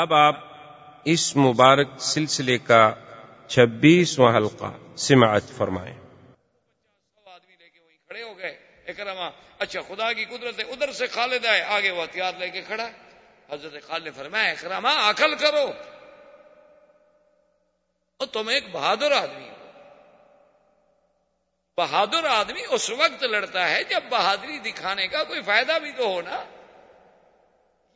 اب آپ اس مبارک سلسلے کا چھبیسواں حلقہ سماعت فرمائیں۔ آدمی لے کے وہیں کھڑے ہو گئے۔ اکرما اچھا خدا کی قدرت ہے، ادھر سے خالد آئے، آگے وہ ہتھیار لے کے کھڑا ہے۔ حضرت خالد نے فرمایا اکرما عقل کرو۔ اور تم ایک بہادر آدمی ہو۔ بہادر آدمی اس وقت لڑتا ہے جب بہادری دکھانے کا کوئی فائدہ بھی تو ہو نا۔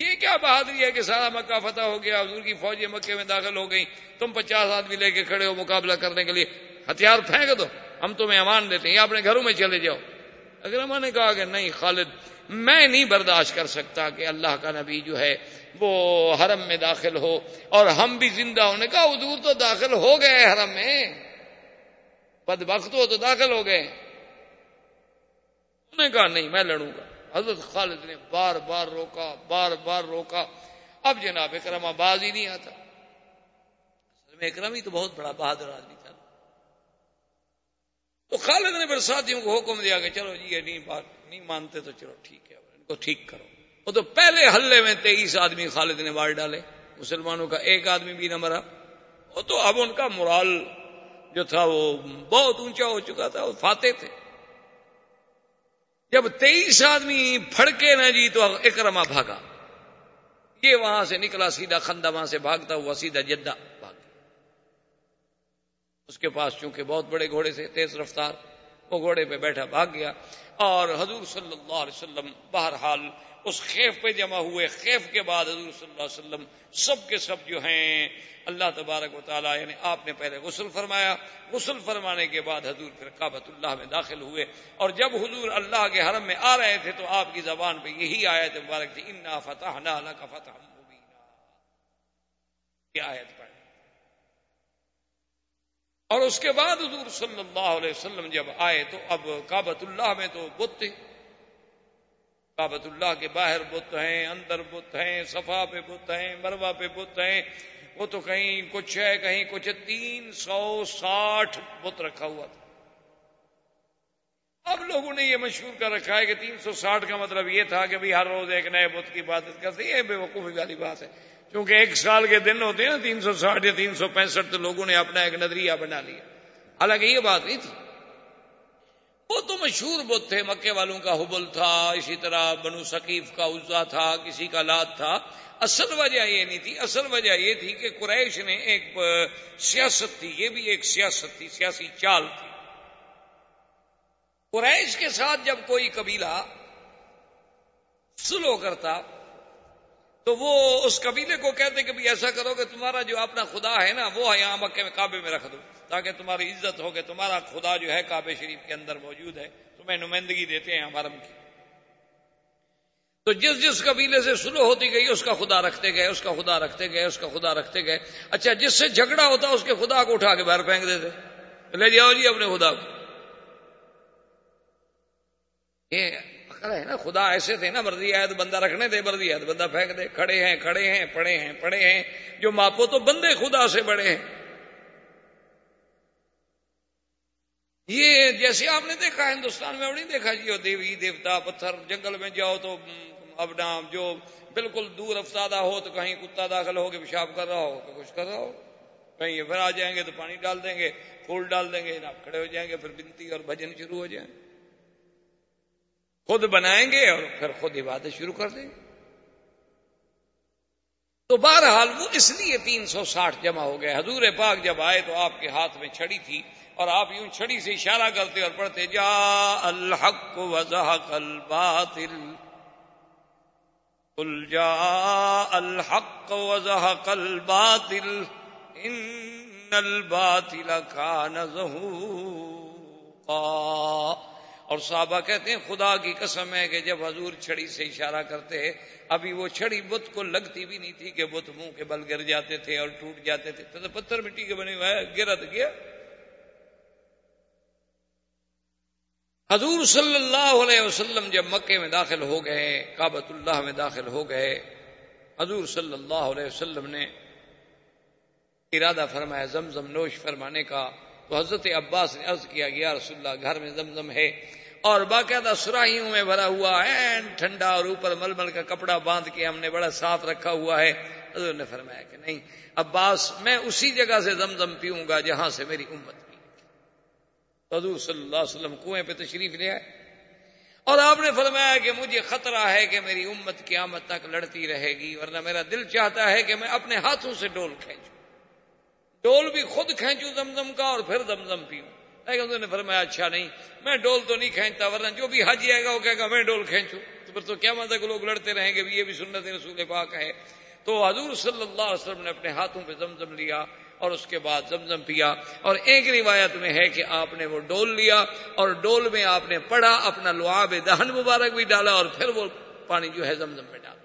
یہ کیا بہادری ہے کہ سارا مکہ فتح ہو گیا، حضور کی فوجیں مکے میں داخل ہو گئی تم پچاس آدمی لے کے کھڑے ہو مقابلہ کرنے کے لیے۔ ہتھیار پھینک دو، ہم تمہیں امان دیتے ہیں یا اپنے گھروں میں چلے جاؤ۔ اگر ہم نے کہا کہ نہیں خالد، میں نہیں برداشت کر سکتا کہ اللہ کا نبی جو ہے وہ حرم میں داخل ہو۔ اور ہم بھی زندہ ہونے کا حضور تو داخل ہو گئے حرم میں۔ بد وقت ہو تو داخل ہو گئے۔ انہوں نے کہا، نہیں، میں لڑوں گا۔ حضرت خالد نے بار بار روکا، بار بار روکا۔ اب جناب اکرم باز ہی نہیں آتا۔ میں اکرم ہی تو بہت بڑا بہادر آدمی تھا۔ تو خالد نے پھر ساتھیوں کو حکم دیا کہ چلو جی یہ نہیں بات، نہیں مانتے تو چلو ٹھیک ہے، ان کو ٹھیک کرو۔ وہ تو پہلے حلے میں تیئیس آدمی خالد نے مار ڈالے۔ مسلمانوں کا ایک آدمی بھی نہ مرا۔ وہ تو اب ان کا مرال جو تھا وہ بہت اونچا ہو چکا تھا، وہ فاتح تھے۔ جب تیئیس آدمی پھڑکے نہ جی تو اکرما بھاگا۔ یہ وہاں سے نکلا سیدھا خندہ وہاں سے بھاگتا ہوا سیدھا جدہ بھاگ اس کے پاس چونکہ بہت بڑے گھوڑے سے تیز رفتار، وہ گھوڑے پہ بیٹھا بھاگ گیا۔ اور حضور صلی اللہ علیہ وسلم بہرحال اس خیف پہ جمع ہوئے، خیف کے بعد حضور صلی اللہ علیہ وسلم سب کے سب جو ہیں، اللہ تبارک و تعالیٰ یعنی آپ نے پہلے غسل فرمایا۔ غسل فرمانے کے بعد حضور پھر کابت اللہ میں داخل ہوئے۔ اور جب حضور اللہ کے حرم میں آ رہے تھے تو آپ کی زبان پہ یہی آیت مبارک تھی، انا فتح نہ کا فتح یہ آیت پڑھ۔ اور اس کے بعد حضور صلی اللہ علیہ وسلم جب آئے تو اب کابت اللہ میں تو بت کابت اللہ کے باہر بت ہیں، اندر بت ہیں، صفا پہ بت ہیں مروا پہ بت ہیں۔ وہ تو کہیں کچھ ہے، کہیں کچھ تین سو ساٹھ بت رکھا ہوا تھا۔ اب لوگوں نے یہ مشہور کر رکھا ہے کہ تین سو ساٹھ کا مطلب یہ تھا کہ ہر روز ایک نئے بت کی بات کرتے یہ بے وقوفی والی بات ہے۔ کیونکہ ایک سال کے دن ہوتے ہیں نا، تین سو ساٹھ یا تین سو پینسٹھ تو لوگوں نے اپنا ایک نظریہ بنا لیا۔ حالانکہ یہ بات نہیں تھی۔ وہ تو مشہور بت تھے، مکے والوں کا حبل تھا، اسی طرح بنو ثقیف کا عزا تھا، کسی کا لات تھا۔ اصل وجہ یہ نہیں تھی، اصل وجہ یہ تھی کہ قریش نے ایک سیاست تھی، یہ بھی ایک سیاست تھی، سیاسی چال تھی۔ قریش کے ساتھ جب کوئی قبیلہ سلو کرتا تو وہ اس قبیلے کو کہتے کہ ایسا کرو کہ تمہارا جو اپنا خدا ہے نا، وہ یہاں مکے میں کعبے میں رکھ دو، تاکہ تمہاری عزت ہو کہ تمہارا خدا جو ہے کعبے شریف کے اندر موجود ہے، تمہیں نمائندگی دیتے ہیں ہمارم کی تو جس جس قبیلے سے سلو ہوتی گئی، اس کا خدا رکھتے گئے، اس کا خدا رکھتے گئے، اس کا خدا رکھتے گئے۔ اچھا جس سے جھگڑا ہوتا، اس کے خدا کو اٹھا کے باہر پھینک دیتے۔ لے جاؤ جی اپنے خدا کو۔ یہ ہے نا، خدا ایسے تھے نا، مرضی آئے تو بندہ رکھنے دے، مرضی آئے تو بندہ پھینک دے۔ کھڑے ہیں کھڑے ہیں، پڑے ہیں پڑے ہیں۔ جو ماپو تو بندے خدا سے بڑے ہیں۔ یہ جیسے آپ نے دیکھا، ہندوستان میں اب نہیں دیکھا جی دیوی، دیوتا، پتھر، جنگل میں جاؤ تو اب نام جو بالکل دور افسادہ ہو تو کہیں کتا داخل ہو کے پیشاب کر رہا ہو تو کچھ کر رہا ہو۔ کہیں یہ پھر آ جائیں گے تو پانی ڈال دیں گے، پھول ڈال دیں گے آپ کھڑے ہو جائیں گے، پھر بنتی اور بھجن شروع ہو جائیں۔ گے خود بنائیں گے اور پھر خود عبادت شروع کر دیں گے۔ تو بہرحال وہ اس لیے تین سو ساٹھ جمع ہو گئے۔ حضور پاک جب آئے تو آپ کے ہاتھ میں چھڑی تھی اور آپ یوں چھڑی سے اشارہ کرتے اور پڑھتے، جا الحق وضح الباطل۔ قل جا الحق وضح الباطل۔ ان الباطل كان زهوقا اور صحابہ کہتے ہیں، خدا کی قسم ہے کہ جب حضور چھڑی سے اشارہ کرتے ابھی وہ چھڑی بت کو لگتی بھی نہیں تھی کہ بت منہ کے بل گر جاتے تھے اور ٹوٹ جاتے تھے۔ تو پتھر مٹی کے بنے ہوئے گرت گیا۔ حضور صلی اللہ علیہ وسلم جب مکے میں داخل ہو گئے کابت اللہ میں داخل ہو گئے، حضور صلی اللہ علیہ وسلم نے ارادہ فرمایا، زمزم نوش فرمانے کا تو حضرت عباس نے عرض کیا گیا رسول اللہ، گھر میں زمزم ہے اور باقاعدہ سراہیوں میں بھرا ہوا ہے ٹھنڈا اور اوپر مل مل کا کپڑا باندھ کے ہم نے بڑا صاف رکھا ہوا ہے۔ حضور نے فرمایا کہ نہیں، عباس، میں اسی جگہ سے زمزم پیوں گا جہاں سے میری امت پی حضور صلی اللہ علیہ وسلم کنویں پہ تشریف لے آئے۔ اور آپ نے فرمایا کہ مجھے خطرہ ہے کہ میری امت قیامت تک لڑتی رہے گی، ورنہ میرا دل چاہتا ہے کہ میں اپنے ہاتھوں سے ڈول کھینچوں۔ ڈول بھی خود کھینچوں زمزم کا اور پھر زمزم پیوں۔ لیکن انہوں نے فرمایا اچھا نہیں، میں ڈول تو نہیں کھینچتا، ورنہ جو بھی حج آئے گا وہ کہے گا، میں ڈول کھینچوں۔ تو پھر تو کیا مطلب لوگ لڑتے رہیں گے یہ بھی سنت رسول پاک ہے تو حضور صلی اللہ علیہ وسلم نے اپنے ہاتھوں پہ زمزم لیا اور اس کے بعد زمزم پیا۔ اور ایک روایت میں ہے کہ آپ نے وہ ڈول لیا اور ڈول میں آپ نے پڑھا، اپنا لعاب دہن مبارک بھی ڈالا اور پھر وہ پانی جو ہے زمزم میں ڈال دیا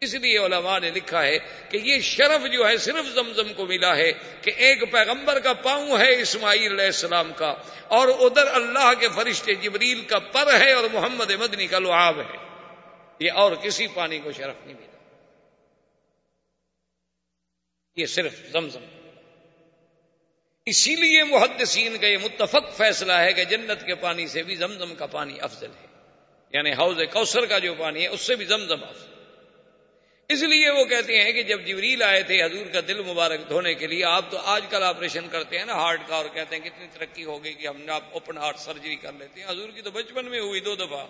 اس لیے علماء نے لکھا ہے کہ یہ شرف جو ہے صرف زمزم کو ملا ہے کہ ایک پیغمبر کا پاؤں ہے اسماعیل علیہ السلام کا اور ادھر اللہ کے فرشتے جبریل کا پر ہے اور محمد مدنی کا لعاب ہے۔ یہ اور کسی پانی کو شرف نہیں ملا۔ یہ صرف زمزم۔ اسی لیے محدثین کا یہ متفق فیصلہ ہے کہ جنت کے پانی سے بھی زمزم کا پانی افضل ہے۔ یعنی حوض کوثر کا جو پانی ہے، اس سے بھی زمزم افضل۔ اس لیے وہ کہتے ہیں کہ جب جبریل آئے تھے حضور کا دل مبارک دھونے کے لیے، آپ تو آج کل آپریشن کرتے ہیں نا ہارٹ کا، اور کہتے ہیں کتنی ترقی ہو گئی کہ ہم نے آپ اوپن ہارٹ سرجری کر لیتے ہیں۔ حضور کی تو بچپن میں ہوئی دو دفعہ۔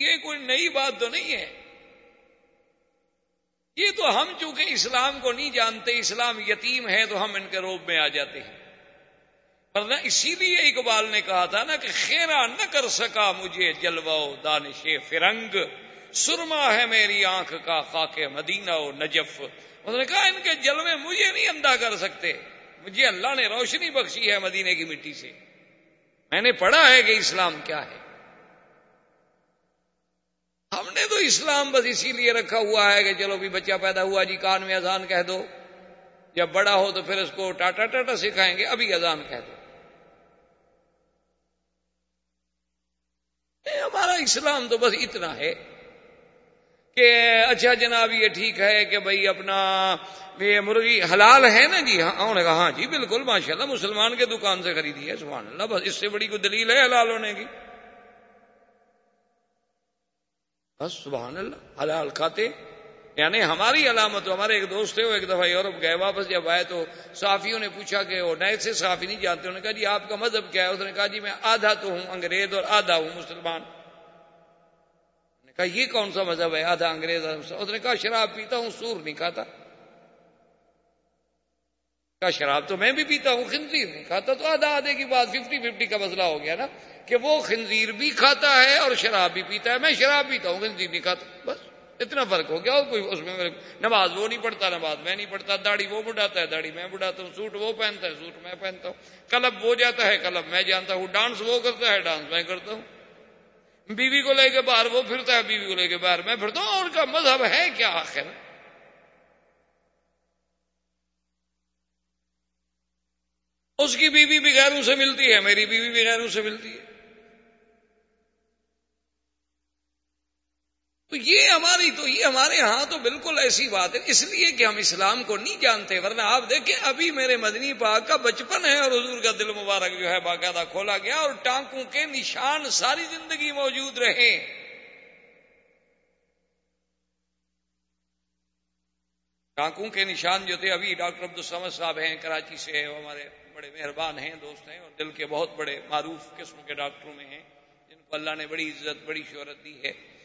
یہ کوئی نئی بات تو نہیں ہے۔ یہ تو ہم چونکہ اسلام کو نہیں جانتے، اسلام یتیم ہے تو ہم ان کے روپ میں آ جاتے ہیں۔ ورنہ اسی لیے اقبال نے کہا تھا نا کہ خیرا نہ کر سکا مجھے جلو دانش فرنگ، سرما ہے میری آنکھ کا خاک مدینہ و نجف۔ انہوں نے کہا، ان کے جلوے مجھے نہیں اندھا کر سکتے۔ مجھے اللہ نے روشنی بخشی ہے مدینے کی مٹی سے۔ میں نے پڑھا ہے کہ اسلام کیا ہے۔ ہم نے تو اسلام بس اسی لیے رکھا ہوا ہے کہ چلو بھی بچہ پیدا ہوا جی کان میں اذان کہہ دو۔ جب بڑا ہو تو پھر اس کو ٹاٹا ٹاٹا سکھائیں گے، ابھی اذان کہہ دو۔ ہمارا اسلام تو بس اتنا ہے کہ اچھا جناب یہ ٹھیک ہے کہ بھائی اپنا یہ مرغی حلال ہے نا جی؟ ہاں انہوں نے کہا ہاں جی بالکل ماشاء اللہ مسلمان کے دکان سے خریدی ہے، سبحان اللہ، بس اس سے بڑی کوئی دلیل ہے حلال ہونے کی؟ بس سبحان اللہ، حلال کھاتے یعنی ہماری علامت ہمارے ایک دوست تھے، وہ ایک دفعہ یورپ گئے، واپس جب آئے تو صافیوں نے پوچھا کہ وہ نئے سے صافی نہیں جانتے، انہوں نے کہا جی آپ کا مذہب کیا ہے؟ اس نے کہا جی میں آدھا تو ہوں، انگریز اور آدھا ہوں، مسلمان۔ نے کہا یہ کون سا مذہب ہے؟ آدھا انگریز اس نے کہا شراب پیتا ہوں، سور نہیں کھاتا۔ کہا شراب تو میں بھی پیتا ہوں، خنزیر نہیں کھاتا۔ تو آدھا آدھے کی بات، ففٹی ففٹی کا مسئلہ ہو گیا نا کہ وہ خنزیر بھی کھاتا ہے اور شراب بھی پیتا ہے، میں شراب پیتا ہوں، خنزیر نہیں کھاتا۔ بس۔ اتنا فرق ہو گیا، اور کوئی اس میں نماز وہ نہیں پڑھتا، نماز میں نہیں پڑھتا، داڑھی وہ بڑھاتا ہے، داڑھی میں بڑھاتا ہوں، سوٹ وہ پہنتا ہے، سوٹ میں پہنتا ہوں، کلب وہ جاتا ہے، کلب میں جانتا ہوں، ڈانس وہ کرتا ہے، ڈانس میں کرتا ہوں۔ بیوی کو لے کے باہر وہ پھرتا ہے، بیوی کو لے کے باہر میں پھرتا ہوں، اور کا مذہب ہے کیا آخر؟ اس کی بیوی بھی غیروں سے ملتی ہے، میری بیوی بھی غیروں سے ملتی ہے۔ تو یہ ہماری تو یہ ہمارے ہاں تو بالکل ایسی بات ہے، اس لیے کہ ہم اسلام کو نہیں جانتے، ورنہ آپ دیکھیں، ابھی میرے مدنی پاک کا بچپن ہے اور حضور کا دل مبارک جو ہے باقاعدہ کھولا گیا اور ٹانکوں کے نشان ساری زندگی موجود رہے۔ ٹانکوں کے نشان جو تھے، ابھی ڈاکٹر عبد السمد صاحب ہیں، کراچی سے ہمارے بڑے مہربان ہیں، دوست ہیں اور دل کے بہت بڑے معروف قسم کے ڈاکٹروں میں ہیں، جن کو اللہ نے بڑی عزت، بڑی شہرت دی ہے۔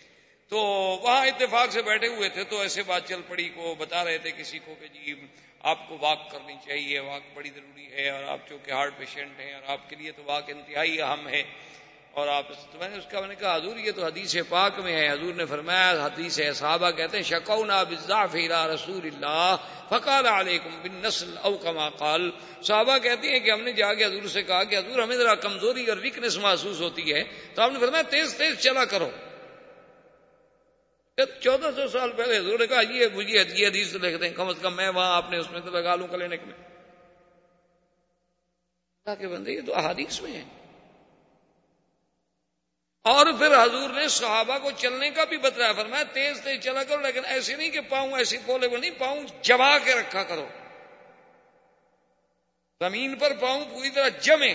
تو وہاں اتفاق سے بیٹھے ہوئے تھے تو ایسے بات چل پڑی کو بتا رہے تھے کسی کو کہ جی آپ کو واک کرنی چاہیے، واک بڑی ضروری ہے اور آپ چونکہ ہارٹ پیشنٹ ہیں اور آپ کے لیے تو واک انتہائی اہم ہے۔ اور آپ تو میں نے اس کا میں نے کہا، حضور یہ تو حدیث پاک میں ہے۔ حضور نے فرمایا، حدیث ہے صحابہ کہتے ہیں، شکونا بزاف رسول اللہ فقال علیکم بن نسل او کما قال. صحابہ کہتے ہیں کہ ہم نے جا کے حضور سے کہا کہ حضور ہمیں ذرا کمزوری اور ویکنیس محسوس ہوتی ہے۔ تو آپ نے فرمایا، تیز تیز چلا کرو۔ چودہ سو سال پہلے حضور نے کہا، یہ مجھے یہ حدیث لکھ دیں کم از کم میں وہاں آپ نے اس میں تو لگا لوں کلینک میں۔ کے بندے، یہ تو احادیث میں ہے اور پھر حضور نے صحابہ کو چلنے کا بھی بتایا، فرمایا تیز تیز چلا کرو، لیکن ایسے نہیں کہ پاؤں ایسی پولے وہ نہیں، پاؤں جما کے رکھا کرو۔ زمین پر پاؤں پوری طرح جمے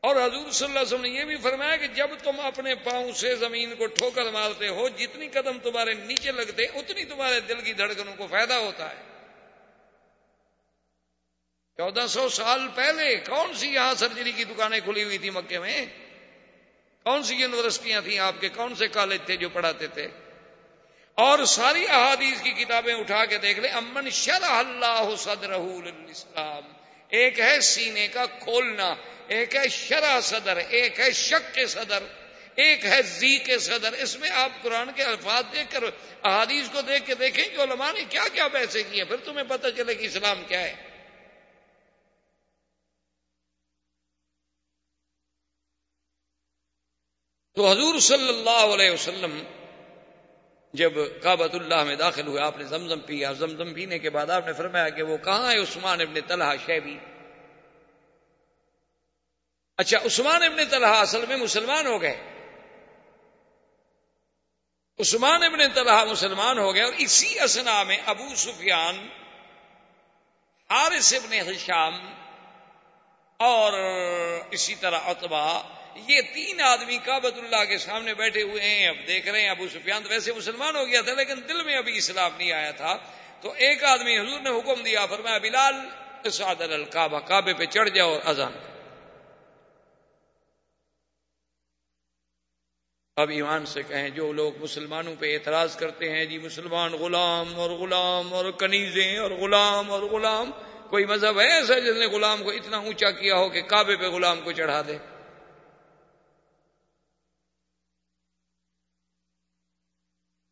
اور حضور صلی اللہ علیہ وسلم نے یہ بھی فرمایا کہ جب تم اپنے پاؤں سے زمین کو ٹھوکر مارتے ہو، جتنی قدم تمہارے نیچے لگتے، اتنی تمہارے دل کی دھڑکنوں کو فائدہ ہوتا ہے۔ چودہ سو سال پہلے کون سی یہاں سرجری کی دکانیں کھلی ہوئی تھی مکے میں؟ کون سی یونیورسٹیاں تھیں آپ کے؟ کون سے کالج تھے جو پڑھاتے تھے؟ اور ساری احادیث کی کتابیں اٹھا کے دیکھ لیں، امن شرح اللہ صدر اسلام ایک ہے سینے کا کھولنا، ایک ہے شرح صدر، ایک ہے شک کے صدر، ایک ہے زی کے صدر۔ اس میں آپ قرآن کے الفاظ دیکھ کر، احادیث کو دیکھ کے دیکھیں کہ علماء نے کیا کیا پیسے کیے، پھر تمہیں پتہ چلے کہ اسلام کیا ہے۔ تو حضور صلی اللہ علیہ وسلم جب کابت اللہ میں داخل ہوئے، آپ نے زمزم پیا زمزم پینے کے بعد آپ نے فرمایا کہ وہ کہاں ہے؟ عثمان ابن طلحہ شیبی۔ اچھا عثمان ابن طلحہ اصل میں مسلمان ہو گئے۔ عثمان ابن طلحہ مسلمان ہو گئے اور اسی اسنا میں ابو سفیان، حارث ابن حشام اور اسی طرح اتبا یہ تین آدمی کابت اللہ کے سامنے بیٹھے ہوئے ہیں، اب دیکھ رہے ہیں، ابو سفیان تو ویسے مسلمان ہو گیا تھا، لیکن دل میں ابھی اسلام نہیں آیا تھا۔ تو ایک آدمی حضور نے حکم دیا، فرمایا، بلال، اسعد الکعبہ، کعبے پہ چڑھ جاؤ اور اذان۔ اب ایمان سے کہیں، جو لوگ مسلمانوں پہ اعتراض کرتے ہیں جی مسلمان غلام اور غلام اور کنیزیں اور غلام اور غلام، کوئی مذہب ہے ایسا جس نے غلام کو اتنا اونچا کیا ہو کہ کعبے پہ غلام کو چڑھا دے؟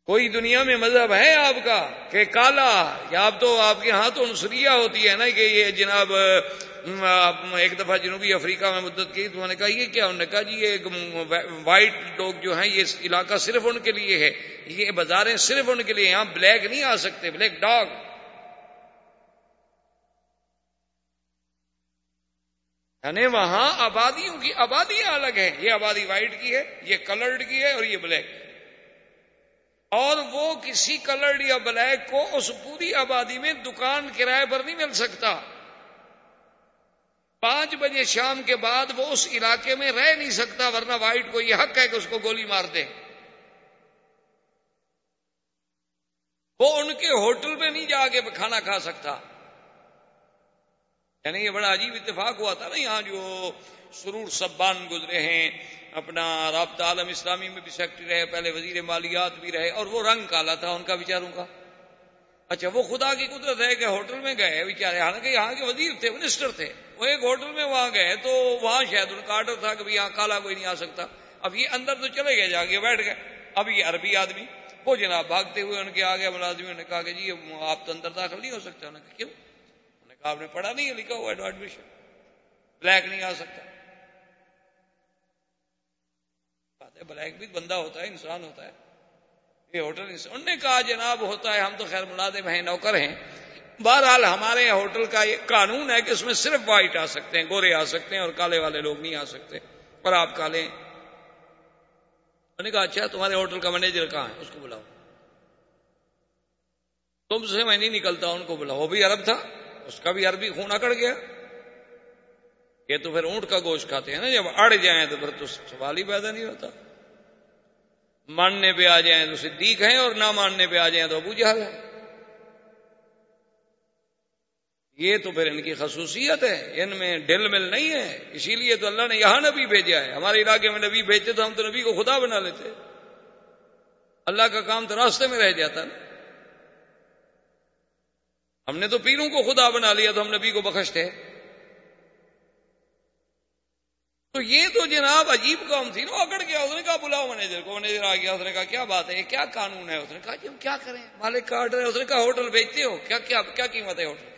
کوئی دنیا میں مذہب ہے آپ کا کہ کالا یا آپ تو آپ کے ہاں تو نسریہ ہوتی ہے نا کہ یہ جناب ایک دفعہ جنوبی افریقہ میں مدت کی تو نے کہا، یہ کیا؟ انہوں نے کہا جی یہ وائٹ لوگ جو ہیں، یہ علاقہ صرف ان کے لیے ہے، یہ بازاریں صرف ان کے لیے یہاں بلیک نہیں آ سکتے، بلیک ڈاگ۔ یعنی وہاں آبادیوں کی، آبادیاں الگ ہیں، یہ آبادی وائٹ کی ہے، یہ کلرڈ کی ہے اور یہ بلیک۔ اور وہ کسی کلرڈ یا بلیک کو اس پوری آبادی میں دکان کرائے پر نہیں مل سکتا۔ پانچ بجے شام کے بعد وہ اس علاقے میں رہ نہیں سکتا، ورنہ وائٹ کو یہ حق ہے کہ اس کو گولی مار دے۔ وہ ان کے ہوٹل میں نہیں جا کے کھانا کھا سکتا۔ یعنی یہ بڑا عجیب اتفاق ہوا تھا نا، یہاں جو سرور سبان گزرے ہیں اپنا رابطہ عالم اسلامی میں بھی سیکٹری رہے، پہلے وزیر مالیات بھی رہے، اور وہ رنگ کالا تھا ان کا بیچاروں کا۔ اچھا وہ خدا کی قدرت ہے کہ ہوٹل میں گئے بیچارے۔ حالانکہ یہاں کے وزیر تھے، منسٹر تھے۔ وہ ایک ہوٹل میں وہاں گئے تو وہاں شاید ان کا آرڈر تھا کہ یہاں کالا کوئی نہیں آ سکتا۔ اب یہ اندر تو چلے گئے، جا کے بیٹھ گئے۔ اب یہ عربی آدمی، وہ جناب بھاگتے ہوئے ان کے آگے ملازموں نے کہا کہ جی آپ تو اندر داخل نہیں ہو سکتے۔ انہوں نے کیوں؟ انہوں نے کہا، آپ نے پڑھا نہیں ہے، لکھا ہوا ایڈمیشن بلیک نہیں آ سکتا۔ بات ہے بلیک بھی بندہ ہوتا ہے، انسان ہوتا ہے۔ یہ ہوٹل انہوں نے کہا، جناب، ہوتا ہے، ہم تو خیر ملازم ہیں، نوکر ہیں۔ بہرحال، ہمارے ہوٹل کا یہ قانون ہے کہ اس میں صرف وائٹ آ سکتے ہیں، گورے آ سکتے ہیں اور کالے والے لوگ نہیں آ سکتے۔ اور آپ کالے انہوں نے کہا اچھا تمہارے ہوٹل کا مینیجر کہاں ہے؟ اس کو بلاؤ۔ تم سے میں نہیں نکلتا، ان کو بلاؤ۔ وہ بھی عرب تھا، اس کا بھی عربی خون اکڑ گیا۔ یہ تو پھر اونٹ کا گوشت کھاتے ہیں نا، جب اڑ جائیں تو پھر تو سوال ہی پیدا نہیں ہوتا۔ ماننے پہ آ جائیں تو صدیق ہیں اور نہ ماننے پہ آ جائیں تو ابو جہل ہے یہ تو پھر ان کی خصوصیت ہے، ان میں ڈل مل نہیں ہے۔ اسی لیے تو اللہ نے یہاں نبی بھیجا ہے۔ ہمارے علاقے میں نبی بھیجتے تو ہم تو نبی کو خدا بنا لیتے۔ اللہ کا کام تو راستے میں رہ جاتا نا۔ ہم نے تو پیروں کو خدا بنا لیا تو ہم نبی کو بخشتے۔ تو یہ تو جناب عجیب قوم تھی نا اکڑ گیا، اس نے کہا بلاؤ مینیجر کو مینیجر آ گیا، اس نے کہا کیا بات ہے؟ یہ کیا قانون ہے؟ اس نے کہا جی ہم کیا کریں؟ مالک کا آرڈر ہے، اس نے کہا ہوٹل بیچتے ہو، کیا کیا کیا قیمت ہے ہوٹل؟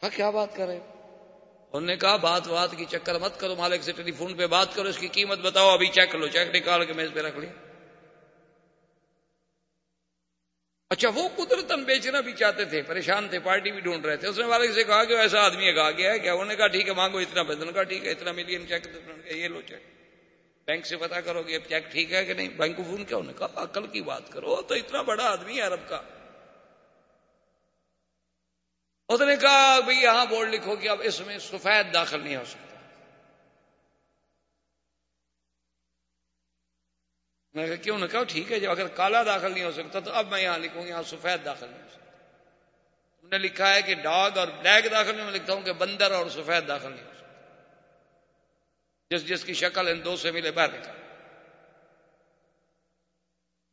کہا کیا بات کر رہے انہوں نے کہا بات بات کی چکر مت کرو، مالک سے ٹیلی فون پہ بات کرو، اس کی قیمت بتاؤ، ابھی چیک لو، چیک نکال کے میز پہ رکھ لیا۔ اچھا وہ قدرت بیچنا بھی چاہتے تھے، پریشان تھے، پارٹی بھی ڈھونڈ رہے تھے۔ اس نے والد سے کہا کہ ایسا آدمی ہے، کہا گیا ہے کیا انہوں نے کہا، ٹھیک ہے، مانگو، اتنا بدن کا ٹھیک ہے، اتنا ملین چیک یہ لو چیک بینک سے پتا کرو گے چیک ٹھیک ہے کہ نہیں۔ بینک کو فون کیا، انہوں نے کہا، عقل کی بات کرو تو اتنا بڑا آدمی ہے عرب کا۔ اس نے کہا بھائی یہاں بورڈ لکھو کہ اب اس میں سفید داخل نہیں ہو سکتا۔ میں نے کہا، کیوں؟ نہ کہا ٹھیک ہے جو اگر کالا داخل نہیں ہو سکتا تو اب میں یہاں لکھوں یہاں سفید داخل نہیں ہو سکتا۔ تم نے لکھا ہے کہ ڈاگ اور بلیک داخل نہیں میں لکھتا ہوں کہ بندر اور سفید داخل نہیں ہو سکتا۔ جس جس کی شکل ان دو سے ملے، باہر لکھا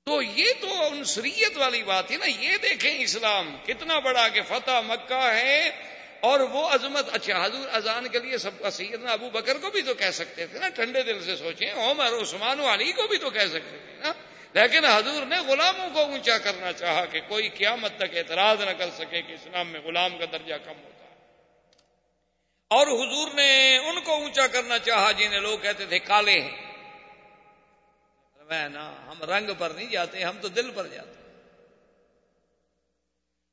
تو یہ تو انسریت والی بات ہے نا، یہ دیکھیں اسلام کتنا بڑا کہ فتح مکہ ہے اور وہ عظمت اچھا حضور اذان کے لیے سب کا سیدنا ابو بکر کو بھی تو کہہ سکتے تھے نا، ٹھنڈے دل سے سوچیں، عمر، عثمان و علی کو بھی تو کہہ سکتے تھے نا۔ لیکن حضور نے غلاموں کو اونچا کرنا چاہا کہ کوئی قیامت تک اعتراض نہ کر سکے کہ اسلام میں غلام کا درجہ کم ہوتا۔ ہے اور حضور نے ان کو اونچا کرنا چاہا جنہیں لوگ کہتے تھے کالے ہیں۔ نا ہم رنگ پر نہیں جاتے، ہم تو دل پر جاتے۔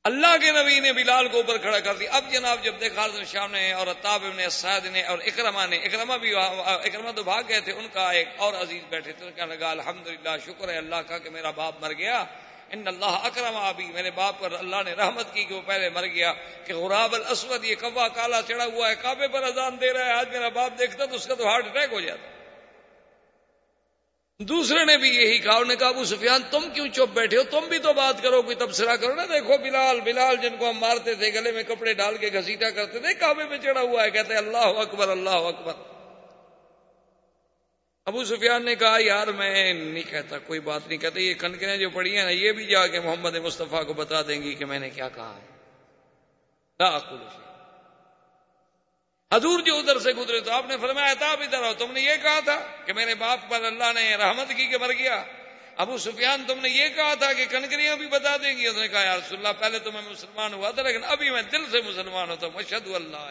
اللہ کے نبی نے بلال کو اوپر کھڑا کر دیا۔ اب جناب جب دیکھا شاہ نے اور اتاب نے اسد نے اور اکرما نے اکرما بھی اکرما تو بھاگ گئے تھے، ان کا ایک اور عزیز بیٹھے تھے کہنے لگا الحمد للہ شکر ہے اللہ کا کہ میرا باپ مر گیا۔ ان اللہ اکرم ابھی میرے باپ پر اللہ نے رحمت کی کہ وہ پہلے مر گیا۔ کہ غراب الاسود، یہ کبا کالا چڑھا ہوا ہے، کعبے پر اذان دے رہا ہے، آج میرا باپ دیکھتا تو اس کا تو ہارٹ اٹیک ہو جاتا۔ دوسرے نے بھی یہی کہا، انہوں نے کہا، ابو سفیان، تم کیوں چپ بیٹھے ہو؟ تم بھی تو بات کرو، کوئی تبصرہ کرو نا۔ دیکھو، بلال بلال جن کو ہم مارتے تھے، گلے میں کپڑے ڈال کے گھسیٹا کرتے تھے، کعبے میں چڑھا ہوا ہے، کہتے اللہ اکبر اللہ اکبر۔ ابو سفیان نے کہا، یار، میں نہیں کہتا، کوئی بات نہیں کہتے یہ کنکریاں جو پڑی ہیں نا، یہ بھی جا کے محمد مصطفیٰ کو بتا دیں گی کہ میں نے کیا کہا ہے۔ حضور جو ادھر سے گزرے تو آپ نے فرمایا تھا ادھر آؤ۔ تم نے یہ کہا تھا کہ میرے باپ پر اللہ نے رحمت کی کہ مر گیا۔ ابو سفیان، تم نے یہ کہا تھا کہ کنکریاں بھی بتا دیں گی۔ اس نے کہا رسول اللہ، پہلے تو میں مسلمان ہوا تھا، لیکن ابھی میں دل سے مسلمان ہوتا ہوں۔ مشد اللہ۔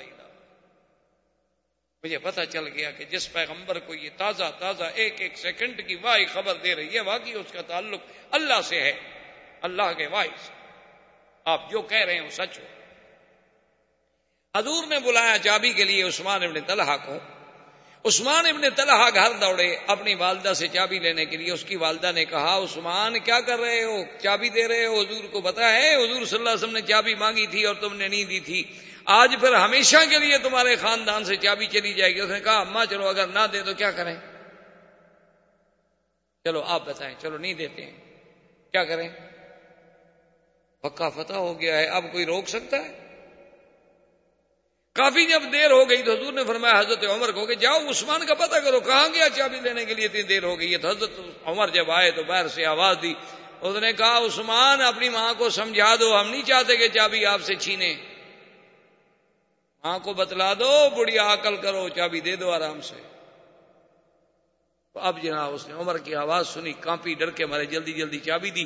مجھے پتا چل گیا کہ جس پیغمبر کو یہ تازہ تازہ ایک ایک سیکنڈ کی وائی خبر دے رہی ہے، واقعی اس کا تعلق اللہ سے ہے۔ اللہ کے وائی سے آپ جو کہہ رہے ہیں وہ سچ ہو۔ حضور نے بلایا چابی کے لیے عثمان ابن طلحہ کو۔ عثمان ابن طلحہ گھر دوڑے، اپنی والدہ سے چابی لینے کے لیے۔ اس کی والدہ نے کہا، عثمان، کیا کر رہے ہو؟ چابی دے رہے ہو؟ حضور کو پتا ہے، حضور صلی اللہ علیہ وسلم نے چابی مانگی تھی اور تم نے نہیں دی تھی۔ آج پھر ہمیشہ کے لیے تمہارے خاندان سے چابی چلی جائے گی۔ اس نے کہا، اماں، چلو، اگر نہ دے تو کیا کریں؟ چلو، آپ بتائیں۔ چلو، نہیں دیتے ہیں۔ کیا کریں؟ پکا فتح ہو گیا ہے۔ اب کوئی روک سکتا ہے؟ کافی جب دیر ہو گئی تو حضور نے فرمایا، حضرت عمر کو کہ جاؤ، عثمان کا پتہ کرو، کہاں گیا چابی لینے کے لیے اتنی دیر ہو گئی ہے؟ تو حضرت عمر جب آئے تو باہر سے آواز دی۔ اس نے کہا، عثمان، اپنی ماں کو سمجھا دو، ہم نہیں چاہتے کہ چابی آپ سے چھینے۔ ماں کو بتلا دو بڑھیا عقل کرو، چابی دے دو آرام سے۔ تو اب جناب، اس نے عمر کی آواز سنی، کانپی ڈر کے مارے جلدی جلدی چابی دی۔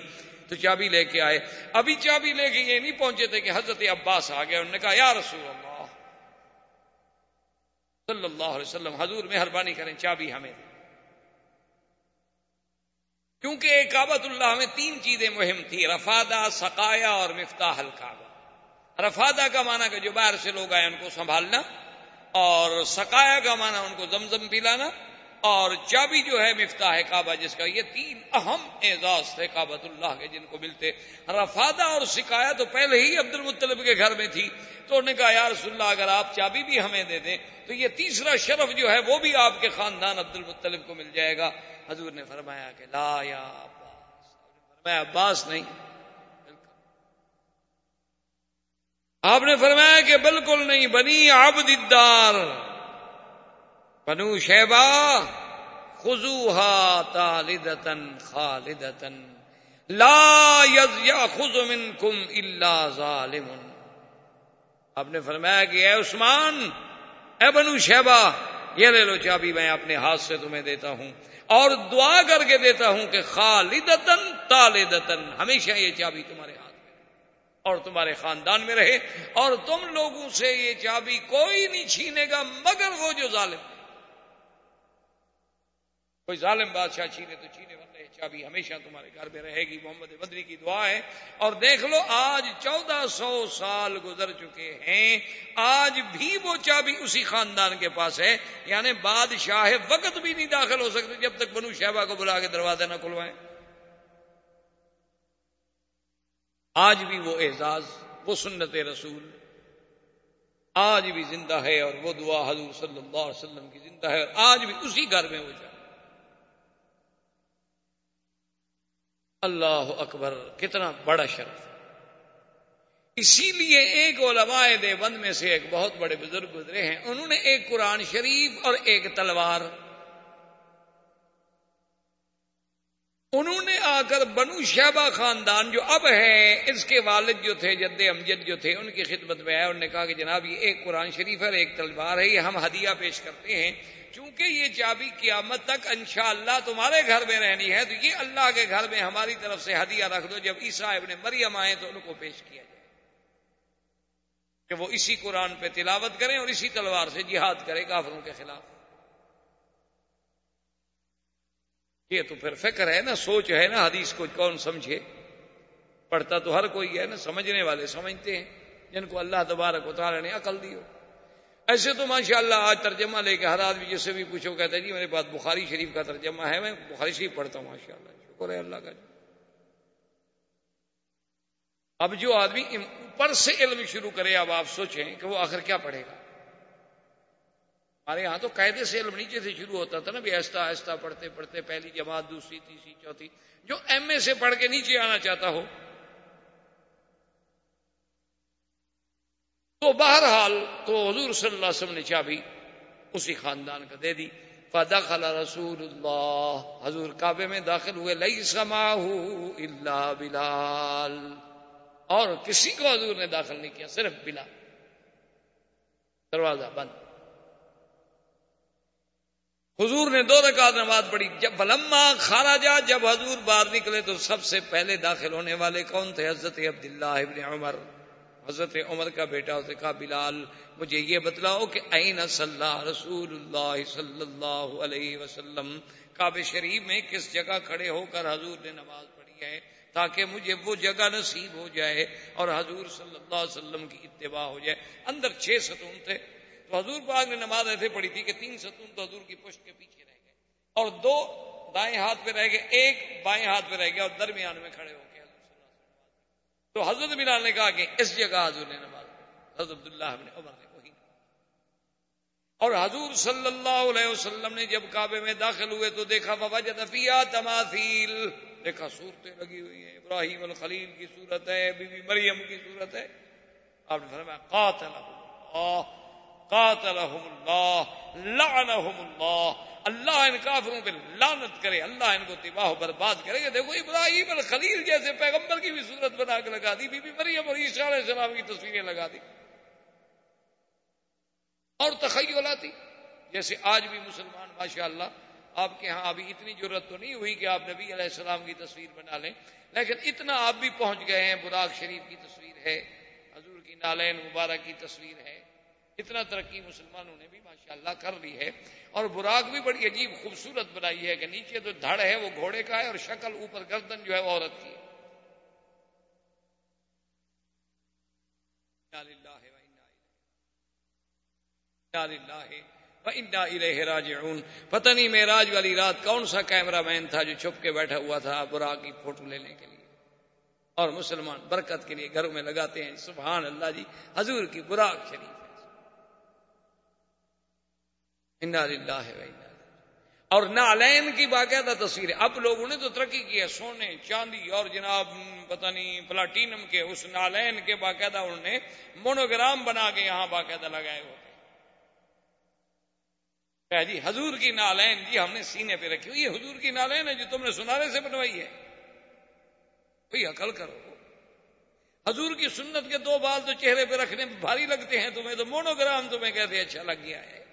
تو چابی لے کے آئے۔ ابھی چابی لے کے یہ نہیں پہنچے تھے کہ حضرت عباس آ گئے، انہوں نے کہا، یا رسول اللہ صلی اللہ علیہ وسلم، حضور مہربانی کریں چابی ہمیں۔ کیونکہ کابت اللہ میں تین چیزیں مہم تھی رفادہ، سقایا اور مفتاح الکعبہ۔ رفادہ کا معنی کہ جو باہر سے لوگ آئے ان کو سنبھالنا اور سقایا کا معنی ان کو زمزم پلانا۔ اور چابی جو ہے مفتاح ہے کعبہ، جس کا یہ تین اہم اعزاز تھے کابت اللہ کے، جن کو ملتے رفادہ اور سکایا تو پہلے ہی عبد المطلب کے گھر میں تھی۔ تو انہوں نے کہا، یا رسول اللہ، اگر آپ چابی بھی ہمیں دے دیں، تو یہ تیسرا شرف جو ہے وہ بھی آپ کے خاندان عبد المطلب کو مل جائے گا۔ حضور نے فرمایا کہ لا یا عباس۔ فرمایا، عباس نہیں۔ آپ نے فرمایا کہ بالکل نہیں، بنی عبد الدار بنو شیبا خزوہا تالدتن خالدتن لا یز منکم الا ظالم آپ نے فرمایا کہ اے عثمان، اے بنو شیبا یہ لے لو چابی، میں اپنے ہاتھ سے تمہیں دیتا ہوں اور دعا کر کے دیتا ہوں کہ خالدتن تالدتن ہمیشہ یہ چابی تمہارے ہاتھ میں اور تمہارے خاندان میں رہے اور تم لوگوں سے یہ چابی کوئی نہیں چھینے گا مگر وہ جو ظالم کوئی ظالم بادشاہ چھینے تو چینے ورنہ یہ چابی ہمیشہ تمہارے گھر میں رہے گی۔ محمد بدری کی دعا ہے۔ اور دیکھ لو، آج چودہ سو سال گزر چکے ہیں۔ آج بھی وہ چابی اسی خاندان کے پاس ہے۔ یعنی بادشاہ وقت بھی نہیں داخل ہو سکتے جب تک بنو شہبہ کو بلا کے دروازے نہ کھلوائیں۔ آج بھی وہ اعزاز، وہ سنت رسول، آج بھی زندہ ہے اور وہ دعا حضور صلی اللہ علیہ وسلم کی زندہ ہے۔ اور آج بھی اسی گھر میں وہ جائے اللہ اکبر، کتنا بڑا شرف۔ اسی لیے ایک علماء دیوبند میں سے ایک بہت بڑے بزرگ گزرے ہیں، انہوں نے ایک قرآن شریف اور ایک تلوار۔ انہوں نے آ کر بنو شہبہ خاندان جو اب ہے، اس کے والد جو تھے، جد امجد جو تھے، ان کی خدمت میں آئے، انہوں نے کہا کہ جناب، یہ ایک قرآن شریف ہے ایک تلوار ہے، یہ ہم ہدیہ پیش کرتے ہیں۔ چونکہ یہ چابی قیامت تک انشاءاللہ تمہارے گھر میں رہنی ہے، تو یہ اللہ کے گھر میں ہماری طرف سے ہدیہ رکھ دو۔ جب عیسیٰ ابن مریم آئے تو ان کو پیش کیا جائے۔ کہ وہ اسی قرآن پہ تلاوت کریں اور اسی تلوار سے جہاد کرے کافروں کے خلاف۔ یہ تو پھر فکر ہے نا، سوچ ہے نا حدیث کو کون سمجھے؟ پڑھتا تو ہر کوئی ہے نا، سمجھنے والے سمجھتے ہیں، جن کو اللہ تبارک و تعالی نے عقل دی ہو۔ ایسے تو ماشاء اللہ آج ترجمہ لے کے ہر آدمی جس سے بھی پوچھو کہتا ہے جی میرے پاس بخاری شریف کا ترجمہ ہے، میں بخاری شریف پڑھتا ہوں ماشاء اللہ شکر ہے اللہ کا۔ جی اب جو آدمی اوپر سے علم شروع کرے، اب آپ سوچیں کہ وہ آخر کیا پڑھے گا؟ ہمارے یہاں تو قاعدے سے علم نیچے سے شروع ہوتا تھا نا، بھی ایستا ایستا پڑھتے پڑھتے پہلی جماعت، دوسری، تیسری، چوتھی، جو ایم اے سے پڑھ کے نیچے آنا چاہتا ہو۔ تو بہرحال تو حضور صلی اللہ علیہ وسلم نے چابی اسی خاندان کا دے دی۔ فدخل رسول اللہ حضور کعبے میں داخل ہوئے۔ لئی سما اللہ بلال۔ اور کسی کو حضور نے داخل نہیں کیا، صرف بلال۔ دروازہ بند۔ حضور نے دو رکعت نماز پڑھی۔ جب بلما خارا جا جب حضور باہر نکلے تو سب سے پہلے داخل ہونے والے کون تھے؟ حضرت عبداللہ ابن عمر۔ حضرت عمر کا بیٹا اسے کہا، بلال، مجھے یہ بتلاؤ کہ این صلی رسول اللہ صلی اللہ علیہ وسلم کعب شریف میں کس جگہ کھڑے ہو کر حضور نے نماز پڑھی ہے تاکہ مجھے وہ جگہ نصیب ہو جائے اور حضور صلی اللہ علیہ وسلم کی اتباع ہو جائے؟ اندر چھ ستون تھے۔ تو حضور پاک نے نماز ایسے پڑھی تھی کہ تین ستون تو حضور کی پشت کے پیچھے رہ گئے اور دو دائیں ہاتھ پہ رہ گئے، ایک بائیں ہاتھ پہ رہ گیا اور درمیان میں کھڑے ہو کے حضور صلی اللہ علیہ تو حضرت بلال نے کہا کہ اس جگہ حضور نے نماز حضرت عبداللہ نے عمر نے وہی۔ اور حضور صلی اللہ علیہ وسلم نے جب کعبے میں داخل ہوئے تو دیکھا بابا جدفیا تماثیل۔ دیکھا، صورتیں لگی ہوئی ہیں۔ ابراہیم الخلیل کی صورت ہے، بی بی مریم کی صورت ہے۔ آپ نے فرمایا، قاتل اللہ۔ قاتلہم اللہ، لعنہم اللہ۔ اللہ ان کافروں پہ لانت کرے، اللہ ان کو تباہ و برباد کرے۔ گا دیکھو، ابراہیم الخلیل جیسے پیغمبر کی بھی صورت بنا کے لگا دی، بی بی مریم اور عیسیٰ علیہ السلام کی تصویریں لگا دی۔ اور تخیلاتی جیسے آج بھی مسلمان ماشاء اللہ آپ کے ہاں ابھی اتنی ضرورت تو نہیں ہوئی کہ آپ نبی علیہ السلام کی تصویر بنا لیں، لیکن اتنا آپ بھی پہنچ گئے ہیں، براق شریف کی تصویر ہے، حضور کی نالین مبارک کی تصویر ہے۔ اتنا ترقی مسلمانوں نے بھی ماشاء اللہ کر لی ہے اور براق بھی بڑی عجیب خوبصورت بنائی ہے کہ نیچے تو دھڑ ہے وہ گھوڑے کا ہے اور شکل اوپر گردن جو ہے وہ عورت کی ہے۔ راجعون۔ پتہ نہیں میراج والی رات کون سا کیمرہ مین تھا جو چھپ کے بیٹھا ہوا تھا براق کی فوٹو لینے کے لیے۔ اور مسلمان برکت کے لیے گھروں میں لگاتے ہیں۔ سبحان اللہ جی حضور کی براق شریف۔ اور نالین کی باقاعدہ تصویر اب لوگوں نے تو ترقی کی ہے۔ سونے، چاندی اور جناب، پتہ نہیں پلاٹینم کے اس نالین کے باقاعدہ انہوں نے مونوگرام بنا کے یہاں باقاعدہ لگائے ہوتے جی حضور کی نالین جی ہم نے سینے پہ رکھی ہوئی۔ یہ حضور کی نالین ہے جو تم نے سنارے سے بنوائی ہے۔ کوئی عقل کرو۔ حضور کی سنت کے دو بال تو چہرے پہ رکھنے بھاری لگتے ہیں۔ تمہیں تو مونوگرام تمہیں کہتے اچھا لگ گیا ہے۔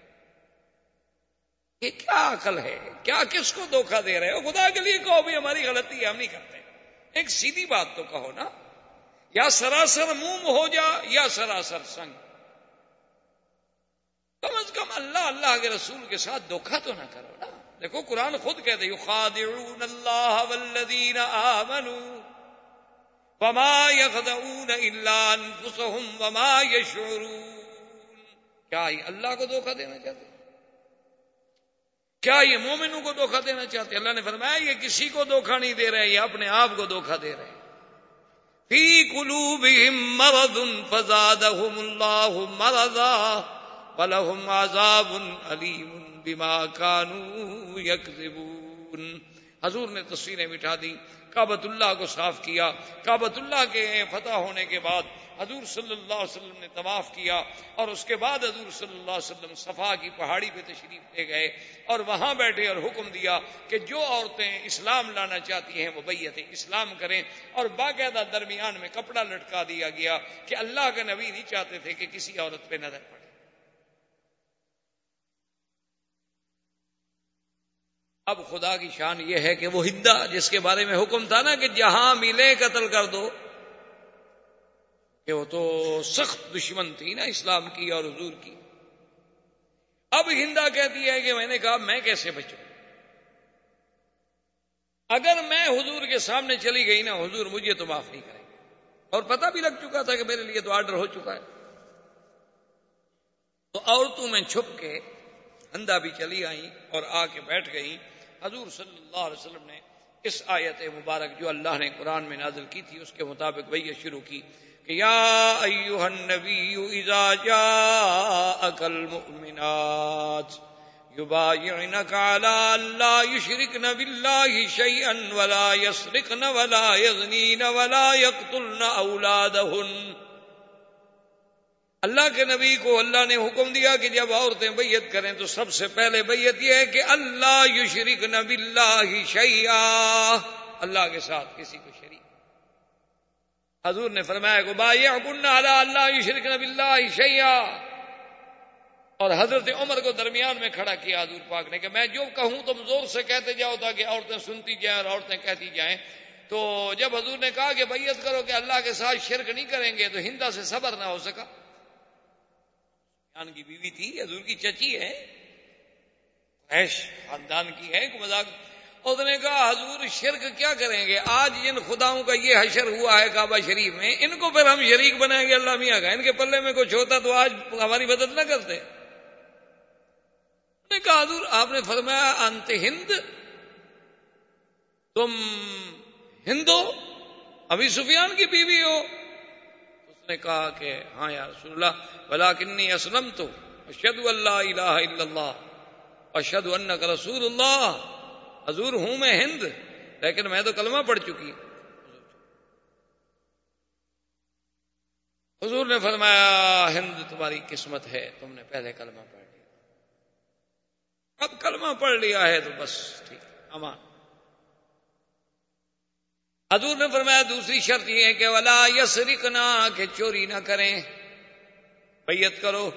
یہ کیا عقل ہے؟ کیا کس کو دھوکہ دے رہے ہو؟ خدا کے لیے کہو بھی ہماری غلطی ہے، ہم نہیں کرتے۔ ایک سیدھی بات تو کہو نا، یا سراسر موم ہو جا یا سراسر سنگ۔ کم از کم اللہ اللہ کے رسول کے ساتھ دھوکھا تو نہ کرو نا۔ دیکھو قرآن خود کہتے خادعون اللہ والذین آمنوا وما يخدعون الا انفسهم وما يشعرون کیا اللہ کو دھوکہ دینا چاہتے کیا یہ مومنوں کو دھوکہ دینا چاہتے اللہ نے فرمایا، یہ کسی کو دھوکہ نہیں دے رہے، یہ اپنے آپ کو دھوکہ دے رہے فی قلوبهم مرض فزادهم اللہ مرضا ولهم عذاب علیم بما كانوا یکذبون۔ حضور نے تصویریں مٹھا دی کابت اللہ کو صاف کیا کابت اللہ کے فتح ہونے کے بعد حضور صلی اللہ علیہ وسلم نے طواف کیا اور اس کے بعد حضور صلی اللہ علیہ وسلم صفا کی پہاڑی پہ تشریف لے گئے اور وہاں بیٹھے اور حکم دیا کہ جو عورتیں اسلام لانا چاہتی ہیں وہ بیت اسلام کریں اور باقاعدہ درمیان میں کپڑا لٹکا دیا گیا کہ اللہ کے نبی نہیں چاہتے تھے کہ کسی عورت پہ نظر پڑے۔ اب خدا کی شان یہ ہے کہ وہ ہندا جس کے بارے میں حکم تھا نا کہ جہاں ملے قتل کر دو، کہ وہ تو سخت دشمن تھی نا اسلام کی اور حضور کی۔ اب ہندا کہتی ہے کہ میں نے کہا، میں کیسے بچوں؟ اگر میں حضور کے سامنے چلی گئی نا، حضور مجھے تو معاف نہیں کریں گے اور پتہ بھی لگ چکا تھا کہ میرے لیے تو آرڈر ہو چکا ہے۔ تو عورتوں میں چھپ کے ہندا بھی چلی آئی اور آ کے بیٹھ گئی حضور صلی اللہ علیہ وسلم نے اس آیت مبارک جو اللہ نے قرآن میں نازل کی تھی، اس کے مطابق وہی شروع کی کہ یا ایوہ النبی اذا جاءک المؤمنات يبايعنك على لا يشركن بالله شيئا ولا يسرقن ولا يغنين ولا يقتلن أولادهن اللہ کے نبی کو اللہ نے حکم دیا کہ جب عورتیں بیت کریں تو سب سے پہلے بیت یہ ہے کہ اللہ یشرک نبی اللہ شیا اللہ کے ساتھ کسی کو شریک۔ حضور نے فرمایا کہ بائی اللہ یشرک نبی اللہ شیا اور حضرت عمر کو درمیان میں کھڑا کیا حضور پاک نے کہ میں جو کہوں تم زور سے کہتے جاؤ تاکہ عورتیں سنتی جائیں اور عورتیں کہتی جائیں۔ تو جب حضور نے کہا کہ بیت کرو کہ اللہ کے ساتھ شرک نہیں کریں گے تو ہندا سے صبر نہ ہو سکا۔ خاندان کی بیوی تھی، حضور کی چچی ہے ایش خاندان کی ہے مذاق۔ اس نے کہا، حضور شرک کیا کریں گے؟ آج جن خداؤں کا یہ حشر ہوا ہے کعبہ شریف میں، ان کو پھر ہم شریک بنائیں گے، اللہ میاں کا۔ ان کے پلے میں کچھ ہوتا تو آج ہماری مدد نہ کرتے۔ نے کہا، حضور، آپ نے فرمایا، انت ہند، تم ہندو، ابھی سفیان کی بیوی ہو۔ نے کہا کہ ہاں یا رسول اللہ بلا کنی اسلم تو اشد اللہ الہ الا اللہ اشد ان رسول اللہ، حضور ہوں میں ہند، لیکن میں تو کلمہ پڑھ چکی حضور نے فرمایا، ہند تمہاری قسمت ہے، تم نے پہلے کلمہ پڑھ لیا۔ اب کلمہ پڑھ لیا ہے تو بس ٹھیک، امان۔ حضور نے فرمایا، دوسری شرط یہ ہے کہ ولا یسرک نہ کہ چوری نہ کریں۔ بیت کرو۔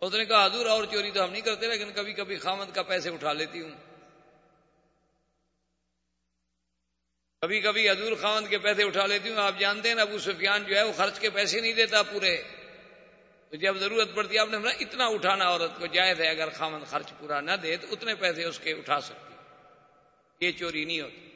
اس نے کہا، حضور اور چوری تو ہم نہیں کرتے، لیکن کبھی کبھی خامد کا پیسے اٹھا لیتی ہوں۔ کبھی کبھی حضور خامد کے پیسے اٹھا لیتی ہوں۔ آپ جانتے ہیں نا ابو سفیان جو ہے، وہ خرچ کے پیسے نہیں دیتا پورے۔ تو جب ضرورت پڑتی ہے آپ نے اتنا اٹھانا عورت کو جائز ہے، اگر خامد خرچ پورا نہ دے، تو اتنے پیسے اس کے اٹھا سکتی۔ یہ چوری نہیں ہوتی۔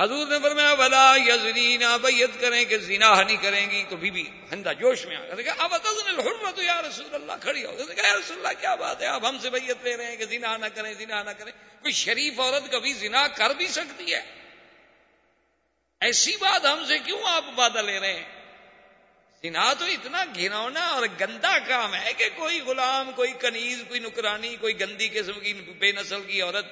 حضور نے فرمایا بلا یزنی بیت کریں کہ زنا نہیں کریں گی، تو بی بی ہندا جوش میں آ اب حرمت یا رسول اللہ، کھڑی ہو۔ یا رسول اللہ، کیا بات ہے؟ آپ ہم سے بیت لے رہے ہیں کہ زنا نہ کریں، زنا نہ کریں۔ کوئی شریف عورت کبھی زنا کر بھی سکتی ہے۔ ایسی بات ہم سے کیوں آپ وعدہ لے رہے ہیں؟ زنا تو اتنا گھنونا اور گندا کام ہے کہ کوئی غلام، کوئی کنیز، کوئی نکرانی، کوئی گندی قسم کی بے نسل کی عورت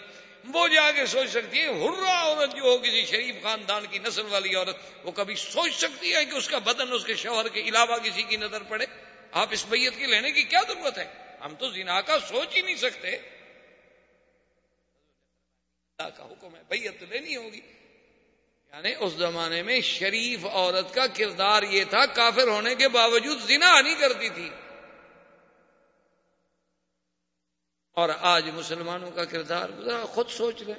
وہ جا کے سوچ سکتی ہے ہررا عورت جو ہو کسی شریف خاندان کی نسل والی عورت، وہ کبھی سوچ سکتی ہے کہ اس کا بدن، اس کے شوہر کے علاوہ کسی کی نظر پڑے۔ آپ اس بیت کی لینے کی کیا ضرورت ہے؟ ہم تو زنا کا سوچ ہی نہیں سکتے۔ اللہ کا حکم ہے بیت لینی ہوگی۔ یعنی اس زمانے میں شریف عورت کا کردار یہ تھا، کافر ہونے کے باوجود زنا نہیں کرتی تھی۔ اور آج مسلمانوں کا کردار ذرا خود سوچ لیں۔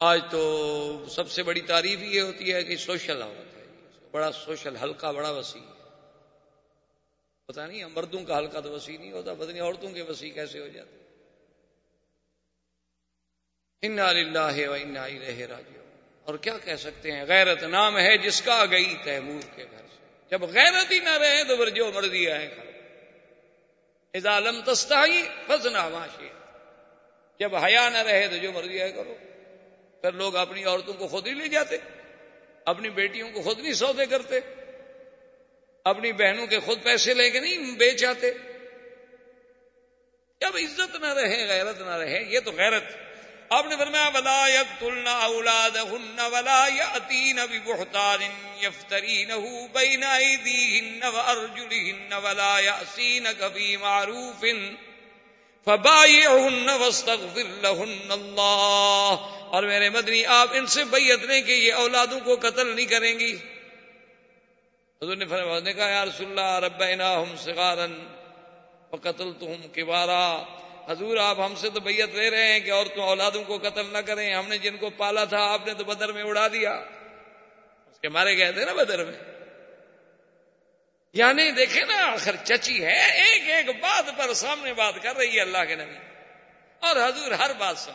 آج تو سب سے بڑی تعریف یہ ہوتی ہے کہ سوشل عورت ہے۔ بڑا سوشل ہلکا بڑا وسیع ہے۔ پتا نہیں مردوں کا ہلکا تو وسیع نہیں ہوتا، پتہ نہیں عورتوں کے وسیع کیسے ہو جاتے و انا رہے راجیو اور کیا کہہ سکتے ہیں؟ غیرت نام ہے جس کا، گئی تیمور کے گھر سے۔ جب غیرت ہی نہ رہے تو پھر جو مرضی اذا لم تستحی فزنا معاشی جب حیا نہ رہے تو جو مرضی ہے کرو۔ پھر لوگ اپنی عورتوں کو خود ہی لے جاتے۔ اپنی بیٹیوں کو خود نہیں سودے کرتے۔ اپنی بہنوں کے خود پیسے لے کے نہیں بیچ آتے۔ جب عزت نہ رہے، غیرت نہ رہے، یہ تو غیرت۔ آپ نے فرمایا، ولا يقتلن اولادهن ولا ياتين ببهتان يفترينه بين ايديهن وارجلهن ولا ياسينك في معروف فبايعهن واستغفر لهن الله. اور میرے مدنی، آپ ان سے بیعت لیں کہ یہ اولادوں کو قتل نہیں کریں گی. حضور نے فرمایا، نے کہا، یا رسول اللہ، ربیناہم صغارا وقتلتهم کبارا. حضور، آپ ہم سے تو بیعت لے رہے ہیں کہ اور اولادوں کو قتل نہ کریں۔ ہم نے جن کو پالا تھا، آپ نے تو بدر میں اڑا دیا۔ اس کے مارے گئے تھے نا بدر میں۔ یعنی دیکھیں نا، آخر چچی ہے، ایک ایک بات پر سامنے بات کر رہی ہے اللہ کے نبی۔ اور حضور ہر بات سن۔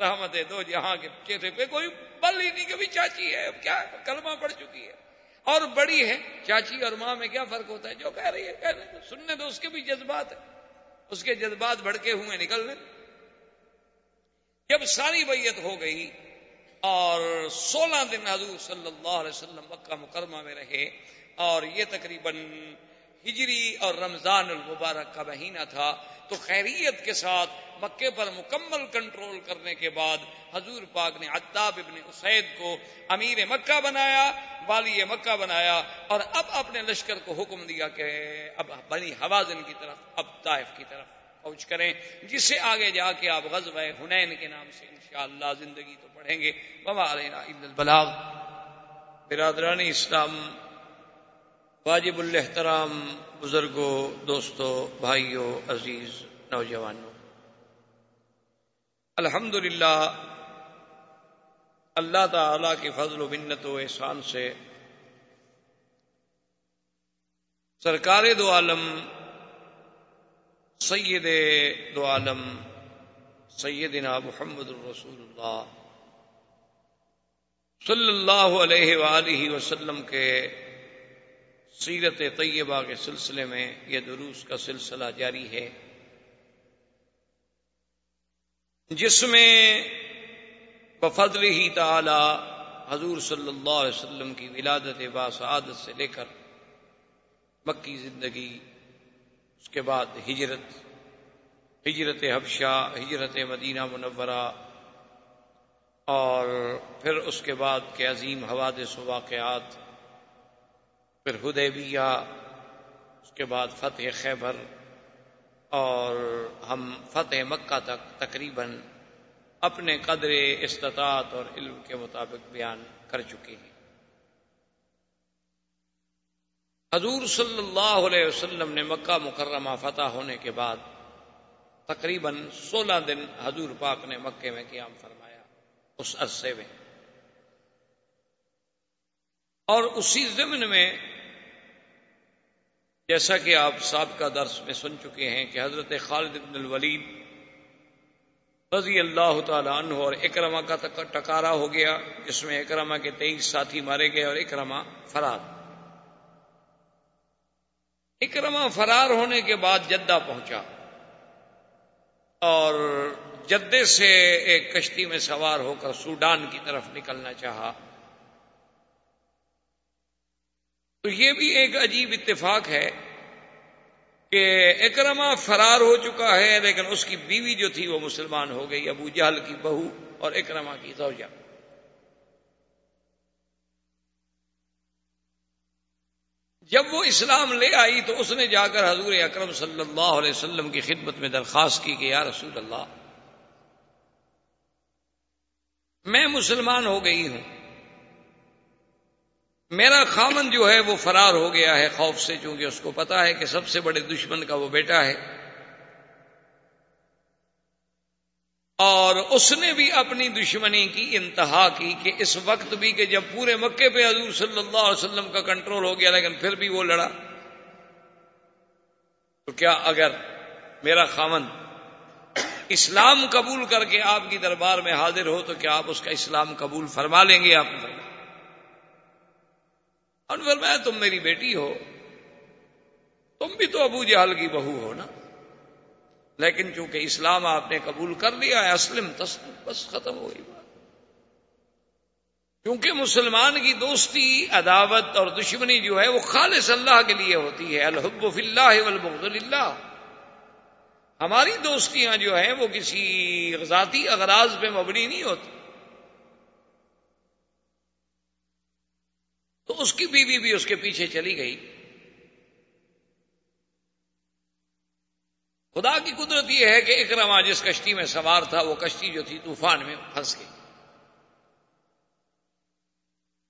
رحمت دو جہاں کے چہرے پہ کوئی بل ہی نہیں کبھی چاچی ہے، اب کیا کلمہ پڑ چکی ہے۔ اور بڑی ہے، چاچی اور ماں میں کیا فرق ہوتا ہے؟ جو کہہ رہی ہے سننے تو اس کے بھی جذبات ہے اس کے جذبات بھڑکے ہوئے نکلنے۔ جب ساری بیت ہو گئی اور سولہ دن حضور صلی اللہ علیہ وسلم مکہ مکرمہ میں رہے اور یہ تقریباً ہجری اور رمضان المبارک کا مہینہ تھا، تو خیریت کے ساتھ مکے پر مکمل کنٹرول کرنے کے بعد حضور پاک نے عطاب ابن اسید کو امیر مکہ بنایا، والی مکہ بنایا اور اب اپنے لشکر کو حکم دیا کہ اب بنی حوازن کی طرف، اب طائف کی طرف پہنچ کریں جس سے آگے جا کے آپ غزب حنین کے نام سے انشاءاللہ زندگی تو پڑھیں گے۔ بابا علینا البلاغ۔ برادرانی اسلام واجب الحترام بزرگوں، دوستوں، بھائیوں، عزیز نوجوانوں۔ الحمد اللہ تعالی کے فضل و منت و احسان سے سرکار دو عالم، سید دو عالم، سیدنا محمد الرسول اللہ صلی اللہ علیہ وآلہ وسلم کے سیرت طیبہ کے سلسلے میں یہ دروس کا سلسلہ جاری ہے۔ جس میں بفضل ہی تعالی حضور صلی اللہ علیہ وسلم کی ولادت باسعادت سے لے کر مکی زندگی، اس کے بعد ہجرت ہجرت حبشہ، ہجرت مدینہ منورہ، اور پھر اس کے بعد کے عظیم حوادث و واقعات پھر حدیبیہ، اس کے بعد فتح خیبر، اور ہم فتح مکہ تک تقریباً اپنے قدر استطاعت اور علم کے مطابق بیان کر چکے ہیں۔ حضور صلی اللہ علیہ وسلم نے مکہ مکرمہ فتح ہونے کے بعد تقریباً سولہ دن حضور پاک نے مکے میں قیام فرمایا اس عرصے میں۔ اور اسی ضمن میں جیسا کہ آپ سابقہ درس میں سن چکے ہیں کہ حضرت خالد بن الولید رضی اللہ تعالی عنہ اور اکرما کا ٹکارا ہو گیا، جس میں اکرما کے تیئیس ساتھی مارے گئے اور اکرما فرار۔ اکرما فرار ہونے کے بعد جدہ پہنچا اور جدے سے ایک کشتی میں سوار ہو کر سوڈان کی طرف نکلنا چاہا۔ تو یہ بھی ایک عجیب اتفاق ہے کہ اکرما فرار ہو چکا ہے، لیکن اس کی بیوی جو تھی وہ مسلمان ہو گئی، ابو جہل کی بہو اور اکرما کی زوجہ۔ جب وہ اسلام لے آئی تو اس نے جا کر حضور اکرم صلی اللہ علیہ وسلم کی خدمت میں درخواست کی کہ یا رسول اللہ، میں مسلمان ہو گئی ہوں۔ میرا خامن جو ہے وہ فرار ہو گیا ہے خوف سے، چونکہ اس کو پتا ہے کہ سب سے بڑے دشمن کا وہ بیٹا ہے۔ اور اس نے بھی اپنی دشمنی کی انتہا کی کہ اس وقت بھی کہ جب پورے مکے پہ حضور صلی اللہ علیہ وسلم کا کنٹرول ہو گیا، لیکن پھر بھی وہ لڑا۔ تو کیا اگر میرا خامن اسلام قبول کر کے آپ کی دربار میں حاضر ہو، تو کیا آپ اس کا اسلام قبول فرما لیں گے؟ آپ اور فرمایا، تم میری بیٹی ہو۔ تم بھی تو ابو جہل کی بہو ہو نا۔ لیکن چونکہ اسلام آپ نے قبول کر لیا ہے، اسلم تسلم بس ختم ہو گئی بات۔ کیونکہ مسلمان کی دوستی، عداوت اور دشمنی جو ہے، وہ خالص اللہ کے لیے ہوتی ہے۔ الحب فی اللہ والبغض اللہ ہماری دوستیاں جو ہیں، وہ کسی ذاتی اغراض پہ مبنی نہیں ہوتی۔ تو اس کی بیوی بھی اس کے پیچھے چلی گئی۔ خدا کی قدرت یہ ہے کہ اکرما جس کشتی میں سوار تھا، وہ کشتی جو تھی طوفان میں پھنس گئی۔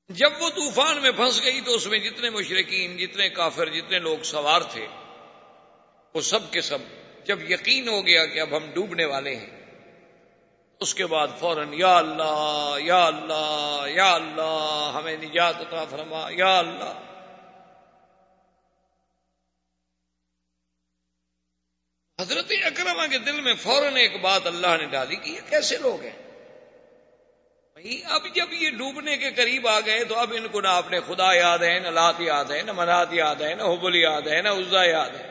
جب وہ طوفان میں پھنس گئی تو اس میں جتنے مشرقین جتنے کافر، جتنے لوگ سوار تھے، وہ سب کے سب، جب یقین ہو گیا کہ اب ہم ڈوبنے والے ہیں اس کے بعد فوراً یا اللہ یا اللہ یا اللہ، ہمیں نجات عطا فرما، یا اللہ۔ حضرت اکرما کے دل میں فوراً ایک بات اللہ نے ڈالی کہ یہ کیسے لوگ ہیں؟ بھائی، اب جب یہ ڈوبنے کے قریب آ گئے تو اب ان کو نہ اپنے خدا یاد ہے نہ لات یاد ہے نہ منات یاد ہے نہ حبل یاد ہے نہ عزا یاد ہے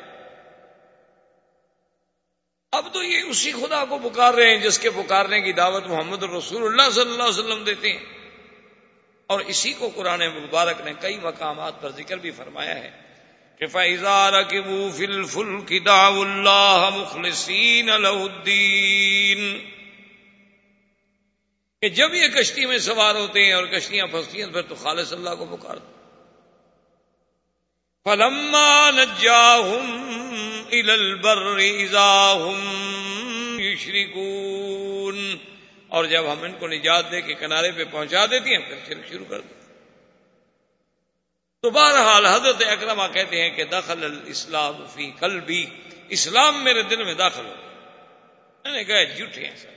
اب تو یہ اسی خدا کو پکار رہے ہیں جس کے پکارنے کی دعوت محمد رسول اللہ صلی اللہ علیہ وسلم دیتے ہیں۔ اور اسی کو قرآن مبارک نے کئی مقامات پر ذکر بھی فرمایا ہے کہ فیضار کی فل فل کی دا اللہ مخلصین الدین کہ جب یہ کشتی میں سوار ہوتے ہیں اور کشتیاں پھنستی ہیں پھر تو خالص اللہ کو پکار دو فلما نجاہم البر ہم یشرکون۔ اور جب ہم ان کو نجات دے کے کنارے پہ پہنچا دیتی ہیں پھر شرک شروع کر دیں۔ تو بہرحال حضرت اکرما کہتے ہیں کہ دخل الاسلام فی قلبی، اسلام میرے دل میں داخل ہو میں نے کہا، جھوٹے ہیں سر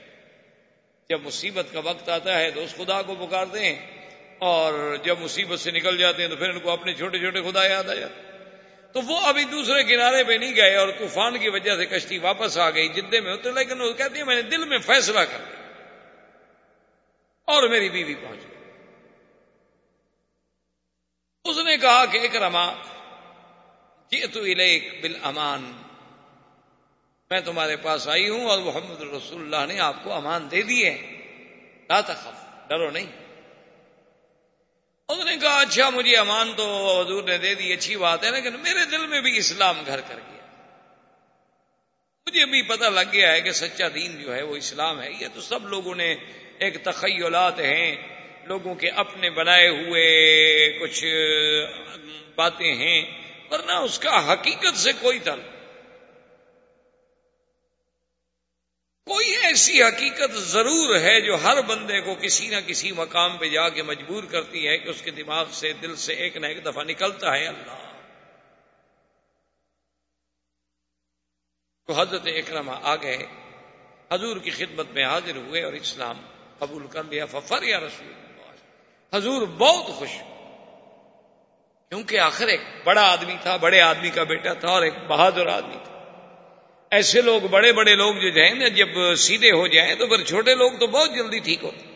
جب مصیبت کا وقت آتا ہے تو اس خدا کو پکارتے ہیں۔ اور جب مصیبت سے نکل جاتے ہیں تو پھر ان کو اپنے چھوٹے چھوٹے خدا یاد آ جاتے تو وہ ابھی دوسرے کنارے پہ نہیں گئے اور طوفان کی وجہ سے کشتی واپس آ گئی جدے میں ہوتے لیکن وہ کہتے ہیں، میں نے دل میں فیصلہ کر لیا۔ اور میری بیوی پہنچ گئی۔ اس نے کہا کہ اکرما جی تو الیک بل امان میں تمہارے پاس آئی ہوں اور محمد رسول اللہ نے آپ کو امان دے دیے لا تخف، ڈرو نہیں۔ اس نے کہا اچھا مجھے امان تو حضور نے دے دی، اچھی بات ہے، لیکن میرے دل میں بھی اسلام گھر کر گیا۔ مجھے بھی پتہ لگ گیا ہے کہ سچا دین جو ہے وہ اسلام ہے۔ یہ تو سب لوگوں نے ایک تخیلات ہیں، لوگوں کے اپنے بنائے ہوئے کچھ باتیں ہیں، ورنہ اس کا حقیقت سے کوئی تعلق کوئی ایسی حقیقت ضرور ہے جو ہر بندے کو کسی نہ کسی مقام پہ جا کے مجبور کرتی ہے کہ اس کے دماغ سے، دل سے ایک نہ ایک دفعہ نکلتا ہے۔ اللہ۔ تو حضرت اکرما آ گئے۔ حضور کی خدمت میں حاضر ہوئے اور اسلام قبول کر لیا۔ ففر یا رسول حضور بہت خوش۔ کیونکہ آخر ایک بڑا آدمی تھا، بڑے آدمی کا بیٹا تھا اور ایک بہادر آدمی تھا۔ ایسے لوگ بڑے بڑے لوگ جو جائیں نا جب سیدھے ہو جائیں تو پھر چھوٹے لوگ تو بہت جلدی ٹھیک ہوتے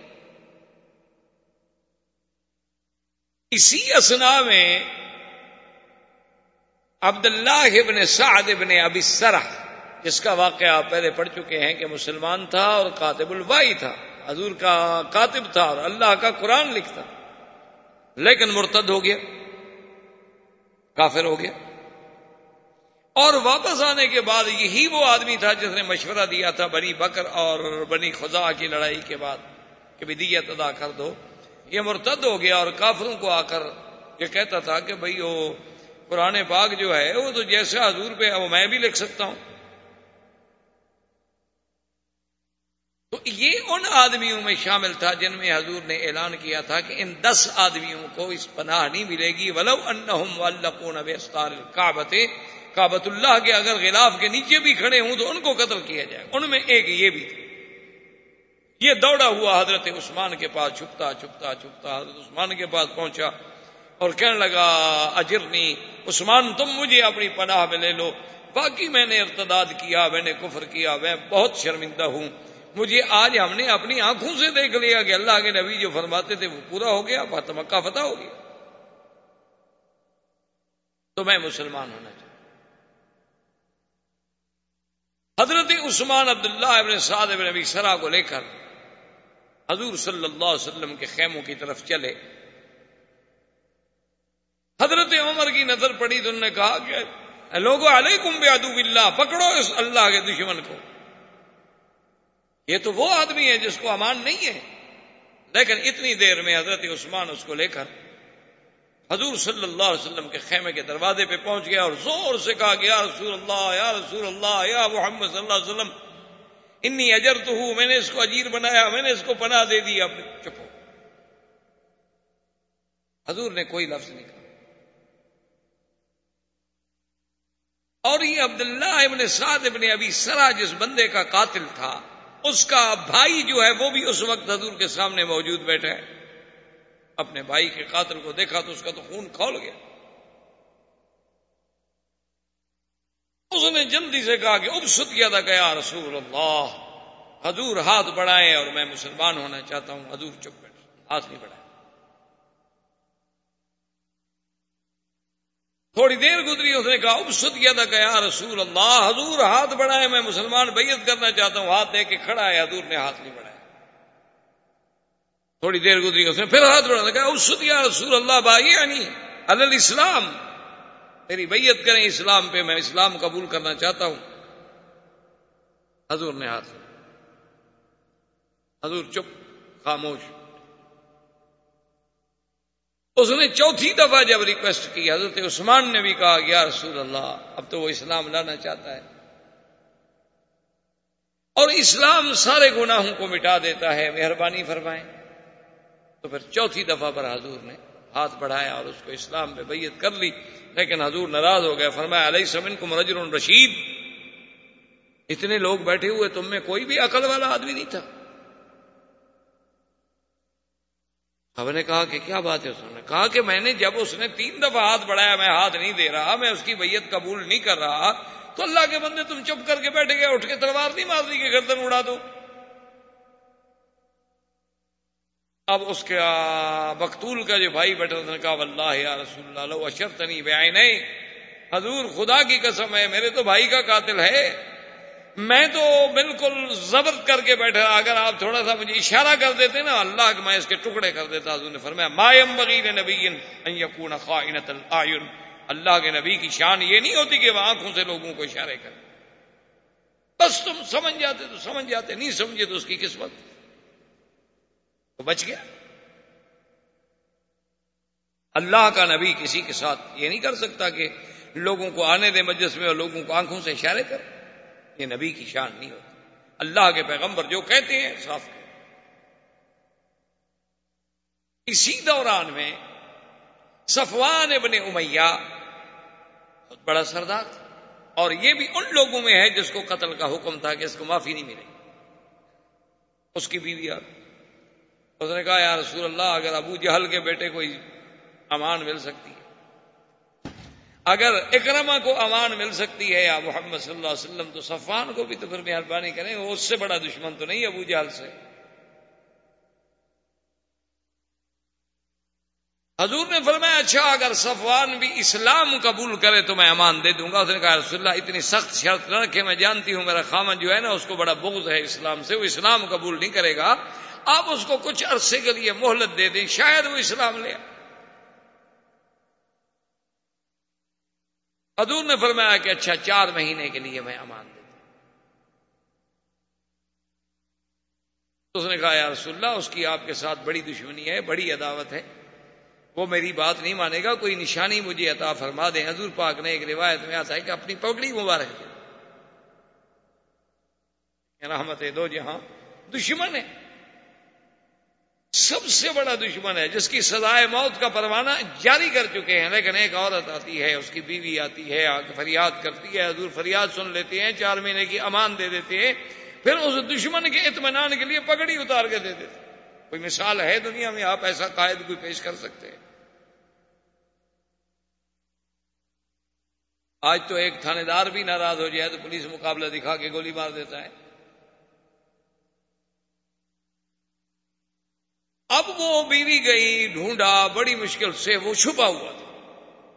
اسی اسنا میں عبداللہ ابن سعد ابن ابی سرح، جس کا واقعہ آپ پہلے پڑھ چکے ہیں کہ مسلمان تھا اور کاتب الوائی تھا، حضور کا کاتب تھا اور اللہ کا قرآن لکھتا، لیکن مرتد ہو گیا، کافر ہو گیا۔ اور واپس آنے کے بعد یہی وہ آدمی تھا جس نے مشورہ دیا تھا بنی بکر اور بنی خزا کی لڑائی کے بعد کہ بدیت ادا کر دو۔ یہ مرتد ہو گیا اور کافروں کو آ کر یہ کہتا تھا کہ بھائی وہ پرانے باغ جو ہے وہ تو جیسے حضور پہ وہ میں بھی لکھ سکتا ہوں۔ تو یہ ان آدمیوں میں شامل تھا جن میں حضور نے اعلان کیا تھا کہ ان دس آدمیوں کو اس پناہ نہیں ملے گی۔ ولو انہم واللقون بستار القعبت کابت اللہ کے اگر غلاف کے نیچے بھی کھڑے ہوں تو ان کو قتل کیا جائے ان میں ایک یہ بھی تھا۔ یہ دوڑا ہوا حضرت عثمان کے پاس، چھپتا چھپتا چھپتا۔ حضرت عثمان کے پاس پہنچا اور کہنے لگا، اجرنی، عثمان تم مجھے اپنی پناہ میں لے لو۔ باقی میں نے ارتداد کیا، میں نے کفر کیا، میں بہت شرمندہ ہوں۔ مجھے آج ہم نے اپنی آنکھوں سے دیکھ لیا کہ اللہ کے نبی جو فرماتے تھے وہ پورا ہو گیا مکہ فتح ہو گیا۔ تو میں مسلمان ہونا چاہتا حضرت عثمان عبداللہ ابن سعد ابن نبی سرا کو لے کر حضور صلی اللہ علیہ وسلم کے خیموں کی طرف چلے۔ حضرت عمر کی نظر پڑی تو انہوں نے کہا کہ لوگوں علیکم ادو اللہ پکڑو اس اللہ کے دشمن کو۔ یہ تو وہ آدمی ہے جس کو امان نہیں ہے۔ لیکن اتنی دیر میں حضرت عثمان اس کو لے کر حضور صلی اللہ علیہ وسلم کے خیمے کے دروازے پہ پہنچ گیا اور زور سے کہا گیا رسول اللہ، یا رسول اللہ، یا محمد صلی اللہ علیہ وسلم، انی اجر تو ہوں میں نے اس کو اجیر بنایا، میں نے اس کو پناہ دے دی اپنے چپو حضور نے کوئی لفظ نہیں کہا۔ اور یہ عبداللہ ابن سعد ابن ابھی سرا جس بندے کا قاتل تھا، اس کا بھائی جو ہے وہ بھی اس وقت حضور کے سامنے موجود بیٹھا ہے۔ اپنے بھائی کے قاتل کو دیکھا تو اس کا تو خون کھول گیا۔ اس نے جلدی سے کہا کہ اب ست کیا تھا گیا رسول اللہ، حضور ہاتھ بڑھائے اور میں مسلمان ہونا چاہتا ہوں، حضور چپ بیٹھ۔ ہاتھ نہیں بڑھائے تھوڑی دیر گزری، اس نے کہا اب ست کیا تھا گیا رسول اللہ، حضور ہاتھ بڑھائے میں مسلمان بیعت کرنا چاہتا ہوں، ہاتھ دے کے کھڑا ہے، حضور نے ہاتھ نہیں بڑھایا۔ تھوڑی دیر گزری اس نے پھر ہاتھ بڑھا کہا اب ست رسول اللہ بھائی یعنی الاسلام۔ میری بیعت کریں اسلام پہ، میں اسلام قبول کرنا چاہتا ہوں۔ حضور نے ہاتھ حضور چپ، خاموش۔ اس نے چوتھی دفعہ جب ریکویسٹ کی، حضرت عثمان نے بھی کہا، یا رسول اللہ، اب تو وہ اسلام لانا چاہتا ہے۔ اور اسلام سارے گناہوں کو مٹا دیتا ہے، مہربانی فرمائیں۔ تو پھر چوتھی دفعہ پر حضور نے ہاتھ بڑھایا اور اس کو اسلام پہ بیعت کر لی، لیکن حضور ناراض ہو گیا فرمایا، علیہ سمن کو مرجر رشید۔ اتنے لوگ بیٹھے ہوئے، تم میں کوئی بھی عقل والا آدمی نہیں تھا۔ اب نے کہا کہ کیا بات ہے، اس نے کہا کہ میں نے جب اس نے تین دفعہ ہاتھ بڑھایا، میں ہاتھ نہیں دے رہا، میں اس کی بیت قبول نہیں کر رہا، تو اللہ کے بندے تم چپ کر کے بیٹھ گئے، اٹھ کے تلوار نہیں مار دی کہ گردن اڑا دو۔ اب اس کے بختول کا جو بھائی بیٹھا اس نے کہا اللہ یا رسول اللہ اشرت نہیں بے نہیں حضور خدا کی قسم ہے، میرے تو بھائی کا قاتل ہے۔ میں تو بالکل زبر کر کے بیٹھا، اگر آپ تھوڑا سا مجھے اشارہ کر دیتے نا، اللہ میں اس کے ٹکڑے کر دیتا، حضور نے فرمایا مایم بغیر نبی خائنت العین اللہ کے نبی کی شان یہ نہیں ہوتی کہ وہ آنکھوں سے لوگوں کو اشارے کرے۔ بس تم سمجھ جاتے تو سمجھ جاتے، نہیں سمجھے تو اس کی قسمت۔ وہ بچ گیا۔ اللہ کا نبی کسی کے ساتھ یہ نہیں کر سکتا کہ لوگوں کو آنے دے مجلس میں اور لوگوں کو آنکھوں سے اشارے کرے یہ نبی کی شان نہیں ہوتی۔ اللہ کے پیغمبر جو کہتے ہیں، صاف اسی دوران میں صفوان ابن امیہ بہت بڑا سردار تھا۔ اور یہ بھی ان لوگوں میں ہے جس کو قتل کا حکم تھا کہ اس کو معافی نہیں ملے۔ اس کی بیوی اس نے کہا، یا رسول اللہ، اگر ابو جہل کے بیٹے کو امان مل سکتی ہے، اگر اکرما کو امان مل سکتی ہے یا محمد صلی اللہ علیہ وسلم، تو صفان کو بھی تو پھر مہربانی کریں، وہ اس سے بڑا دشمن تو نہیں ابو جہل سے. حضور نے فرمایا اچھا اگر صفوان بھی اسلام قبول کرے تو میں امان دے دوں گا. اس نے کہا رسول اللہ، اتنی سخت شرط نہ رکھے، میں جانتی ہوں میرا خامن جو ہے نا، اس کو بڑا بغض ہے اسلام سے، وہ اسلام قبول نہیں کرے گا آپ اس کو کچھ عرصے کے لیے مہلت دے دیں، شاید وہ اسلام لے حضور نے فرمایا کہ اچھا چار مہینے کے لیے میں امان دیتا اس نے کہا، یا رسول اللہ، اس کی آپ کے ساتھ بڑی دشمنی ہے، بڑی عداوت ہے۔ وہ میری بات نہیں مانے گا، کوئی نشانی مجھے عطا فرما دیں۔ حضور پاک نے ایک روایت میں آتا ہے کہ اپنی پگڑی مبارک رحمت دو جہاں دشمن ہے۔ سب سے بڑا دشمن ہے، جس کی سزائے موت کا پروانہ جاری کر چکے ہیں۔ لیکن ایک عورت آتی ہے، اس کی بیوی آتی ہے فریاد کرتی ہے، حضور فریاد سن لیتے ہیں، چار مہینے کی امان دے دیتے ہیں۔ پھر اس دشمن کے اطمینان کے لیے پگڑی اتار کے دے دیتے کوئی مثال ہے دنیا میں؟ آپ ایسا قائد کوئی پیش کر سکتے ہیں؟ آج تو ایک تھانے دار بھی ناراض ہو جائے تو پولیس مقابلہ دکھا کے گولی مار دیتا ہے۔ اب وہ بیوی گئی، ڈھونڈا، بڑی مشکل سے وہ چھپا ہوا تھا۔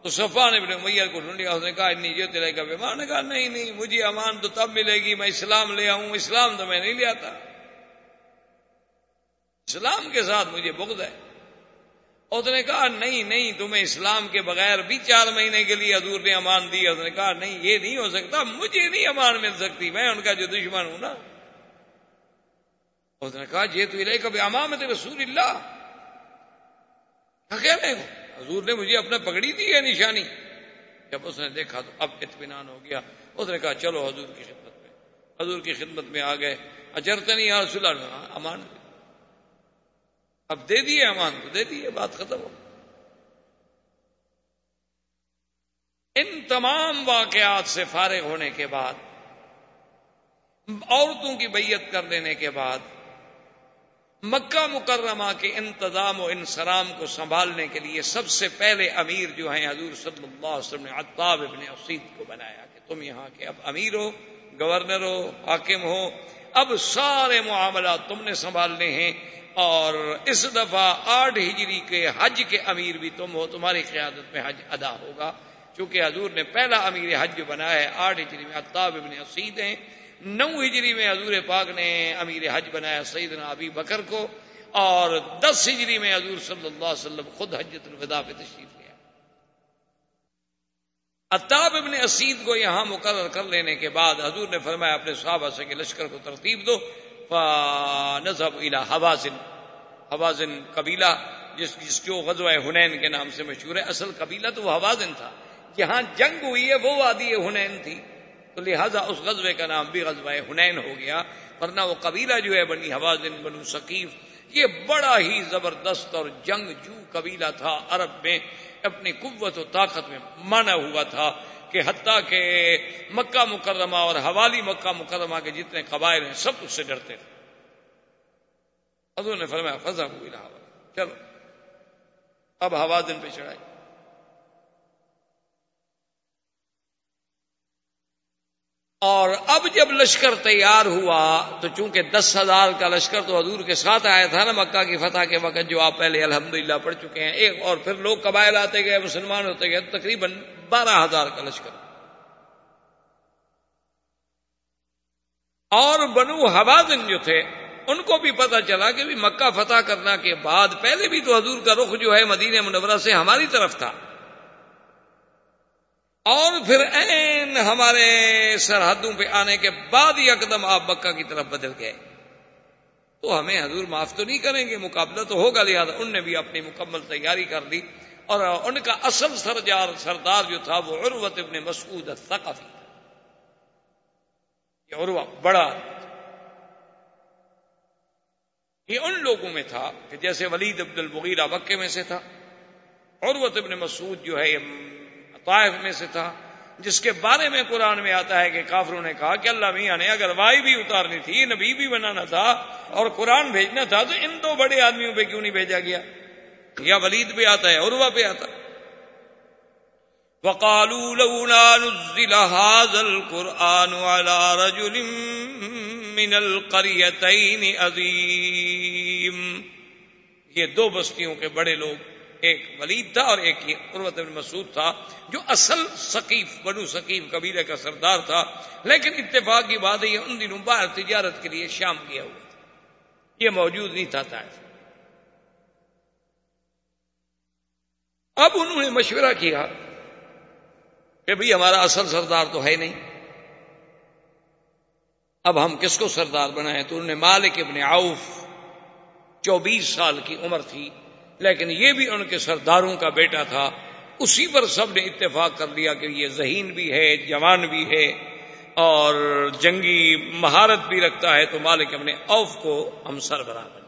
تو صفا نے میئر کو ڈھونڈیا اس نے کہا نیچے تیرے کا بیمار؟ نے کہا، نہیں نہیں، مجھے امان تو تب ملے گی، میں اسلام لے آؤں، اسلام تو میں نہیں لے آتا۔ اسلام کے ساتھ مجھے بغض ہے۔ اس نے کہا، نہیں نہیں، تمہیں اسلام کے بغیر بھی چار مہینے کے لیے حضور نے امان دی۔ اس نے کہا، نہیں، یہ نہیں ہو سکتا، مجھے نہیں امان مل سکتی، میں ان کا جو دشمن ہوں نا۔ اس نے کہا یہ تو لے کبھی امام رسول اللہ. کیا کہہ رہے ہو حضور نے مجھے اپنا پکڑی دی ہے نشانی۔ جب اس نے دیکھا تو اب اطمینان ہو گیا۔ اس نے کہا، چلو حضور کی خدمت میں. حضور کی خدمت میں آ گئے۔ اچرتے نہیں رسول اللہ ہاں، امان۔ اب دے دیے امان کو، دے دیے، بات ختم ہو ان تمام واقعات سے فارغ ہونے کے بعد، عورتوں کی بیعت کر لینے کے بعد مکہ مکرمہ کے انتظام و انسرام کو سنبھالنے کے لیے سب سے پہلے امیر جو ہیں حضور صلی اللہ علیہ وسلم نے عطاب ابن اسید کو بنایا کہ تم یہاں کے اب امیر ہو، گورنر ہو، حاکم ہو، اب سارے معاملات تم نے سنبھالنے ہیں اور اس دفعہ آٹھ ہجری کے حج کے امیر بھی تم ہو، تمہاری قیادت میں حج ادا ہوگا۔ چونکہ حضور نے پہلا امیر حج جو بنایا ہے، آٹھ ہجری میں عطاب ابن اسید ہیں۔ نو ہجری میں حضور پاک نے امیر حج بنایا سیدنا ابی بکر کو اور دس ہجری میں حضور صلی اللہ علیہ وسلم خود حجت الوداع پہ تشریف لیا اتاب ابن اسید کو یہاں مقرر کر لینے کے بعد حضور نے فرمایا اپنے صحابہ سے کہ لشکر کو ترتیب دو نظب الا حوازن حوازن قبیلہ، جس جس جو غزوہ ہنین کے نام سے مشہور ہے۔ اصل قبیلہ تو وہ حوازن تھا۔ جہاں جنگ ہوئی ہے، وہ وادی ہنین تھی۔ تو لہذا اس غزبے کا نام بھی غزوہ ہنین ہو گیا، ورنہ وہ قبیلہ جو ہے بنی حوازن، بنو ثقیف، یہ بڑا ہی زبردست اور جنگ جو قبیلہ تھا عرب میں، اپنی قوت و طاقت میں مانا ہوا تھا کہ حتیٰ کہ مکہ مکرمہ اور حوالی مکہ مکرمہ کے جتنے قبائل ہیں سب اس سے ڈرتے تھے۔ حضور نے فرمایا فضا ہوئی چلو، اب حوازن پہ چڑھائی اور اب جب لشکر تیار ہوا، تو چونکہ دس ہزار کا لشکر تو حضور کے ساتھ آیا تھا نا مکہ کی فتح کے وقت، جو آپ پہلے الحمدللہ پڑھ چکے ہیں، ایک اور پھر لوگ قبائل آتے گئے، مسلمان ہوتے گئے تقریباً بارہ ہزار کا لشکر۔ اور بنو حوازن جو تھے، ان کو بھی پتا چلا کہ بھی مکہ فتح کرنا کے بعد پہلے بھی تو حضور کا رخ جو ہے مدینہ منورہ سے ہماری طرف تھا۔ اور پھر این ہمارے سرحدوں پہ آنے کے بعد ہی اقدم آپ مکہ کی طرف بدل گئے۔ تو ہمیں حضور معاف تو نہیں کریں گے، مقابلہ تو ہوگا، لہٰذا ان نے بھی اپنی مکمل تیاری کر دی اور ان کا اصل سرجار، سردار جو تھا وہ عروت ابن مسعود الثقفی۔ یہ عروہ بڑا، یہ ان لوگوں میں تھا کہ جیسے ولید عبد البغیرہ مکے میں سے تھا۔ عروت ابن مسعود جو ہے طائف میں سے تھا، جس کے بارے میں قرآن میں آتا ہے کہ کافروں نے کہا کہ اللہ میاں نے اگر وائی بھی اتارنی تھی، نبی بھی بنانا تھا اور قرآن بھیجنا تھا، تو ان دو بڑے آدمیوں پہ کیوں نہیں بھیجا گیا؟ یا ولید پہ آتا ہے عروا پہ آتا وقالوا لولا نزل هذا القرآن على رجل من القريتين عظيم۔ یہ دو بستیوں کے بڑے لوگ ایک ولید تھا اور ایک قربت بن مسعود تھا، جو اصل ثقیف، بنو ثقیف قبیلے کا سردار تھا۔ لیکن اتفاق کی بات ہے ان دنوں باہر تجارت کے لیے شام کیا ہوا۔ تھا یہ موجود نہیں تھا اب انہوں نے مشورہ کیا کہ بھئی ہمارا اصل سردار تو ہے نہیں۔ اب ہم کس کو سردار بنائیں؟ تو انہوں نے مالک ابن عوف، چوبیس سال کی عمر تھی۔ لیکن یہ بھی ان کے سرداروں کا بیٹا تھا، اسی پر سب نے اتفاق کر لیا کہ یہ ذہین بھی ہے، جوان بھی ہے، اور جنگی مہارت بھی رکھتا ہے، تو مالک اپنے اوف کو ہم سربراہ بنے۔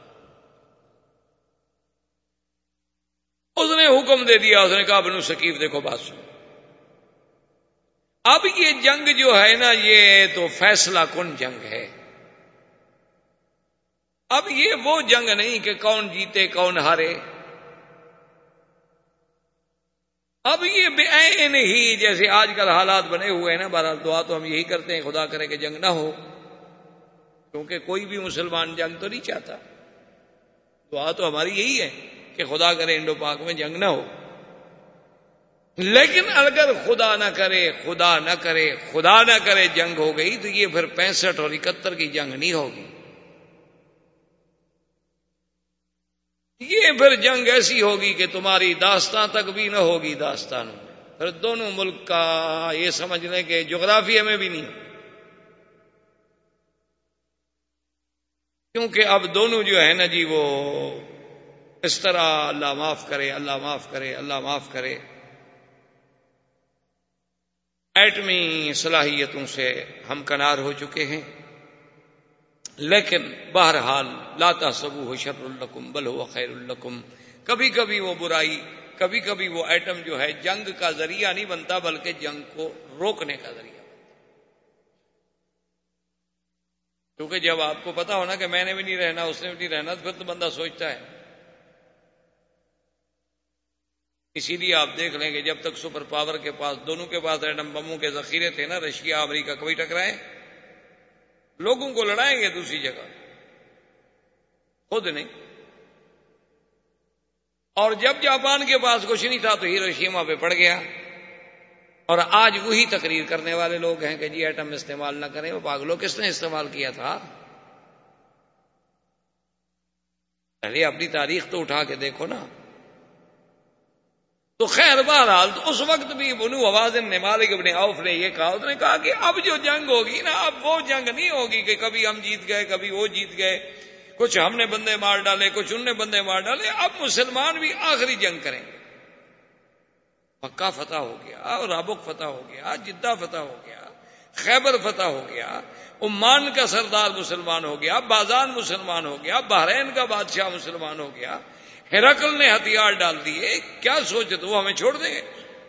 اس نے حکم دے دیا، اس نے کہا، بنو شکیف دیکھو بات سنو۔ اب یہ جنگ جو ہے نا، یہ تو فیصلہ کن جنگ ہے۔ اب یہ وہ جنگ نہیں کہ کون جیتے، کون ہارے۔ اب یہ بے ہی جیسے آج کل حالات بنے ہوئے ہیں نا، بہرحال دعا تو ہم یہی کرتے ہیں، خدا کرے کہ جنگ نہ ہو۔ کیونکہ کوئی بھی مسلمان جنگ تو نہیں چاہتا۔ دعا تو ہماری یہی ہے کہ خدا کرے انڈو پاک میں جنگ نہ ہو۔ لیکن اگر خدا نہ کرے، خدا نہ کرے، خدا نہ کرے جنگ ہو گئی تو یہ پھر پینسٹھ اور اکہتر کی جنگ نہیں ہوگی۔ یہ پھر جنگ ایسی ہوگی کہ تمہاری داستان تک بھی نہ ہوگی داستان پھر دونوں ملک کا یہ سمجھ لیں کہ جغرافیہ میں بھی نہیں۔ کیونکہ اب دونوں جو ہے نا جی وہ اس طرح اللہ معاف کرے، اللہ معاف کرے، اللہ معاف کرے۔ ایٹمی صلاحیتوں سے ہم کنار ہو چکے ہیں۔ لیکن بہرحال لاتا سبو ہو شر القم بل ہو خیر القم کبھی کبھی وہ برائی کبھی کبھی وہ ایٹم جو ہے جنگ کا ذریعہ نہیں بنتا، بلکہ جنگ کو روکنے کا ذریعہ کیونکہ جب آپ کو پتا ہونا کہ میں نے بھی نہیں رہنا، اس نے بھی نہیں رہنا، تو پھر تو بندہ سوچتا ہے۔ اسی لیے آپ دیکھ لیں کہ جب تک سپر پاور کے پاس، دونوں کے پاس ایٹم بموں کے ذخیرے تھے نا، رشیا، امریکہ، کبھی ٹکرائے۔ لوگوں کو لڑائیں گے دوسری جگہ۔ خود نہیں۔ اور جب جاپان کے پاس کچھ نہیں تھا تو ہیروشیما پہ پڑ گیا۔ اور آج وہی تقریر کرنے والے لوگ ہیں کہ جی ایٹم استعمال نہ کریں۔ وہ پاگلوں کس نے استعمال کیا تھا؟ پہلے اپنی تاریخ تو اٹھا کے دیکھو نا۔ تو خیر بہرحال، تو اس وقت بھی بنو آواز نے مالک ابن عوف نے یہ کہا، اس نے کہا کہ اب جو جنگ ہوگی نا، اب وہ جنگ نہیں ہوگی کہ کبھی ہم جیت گئے، کبھی وہ جیت گئے۔ کچھ ہم نے بندے مار ڈالے، کچھ ان نے بندے مار ڈالے، اب مسلمان بھی آخری جنگ کریں گے۔ پکا فتح ہو گیا رابق فتح ہو گیا، جدہ فتح ہو گیا، خیبر فتح ہو گیا، عمان کا سردار مسلمان ہو گیا، بازان مسلمان ہو گیا، بحرین کا بادشاہ مسلمان ہو گیا۔ ہرکل نے ہتھیار ڈال دیے، کیا سوچے تو وہ ہمیں چھوڑ دیں گے؟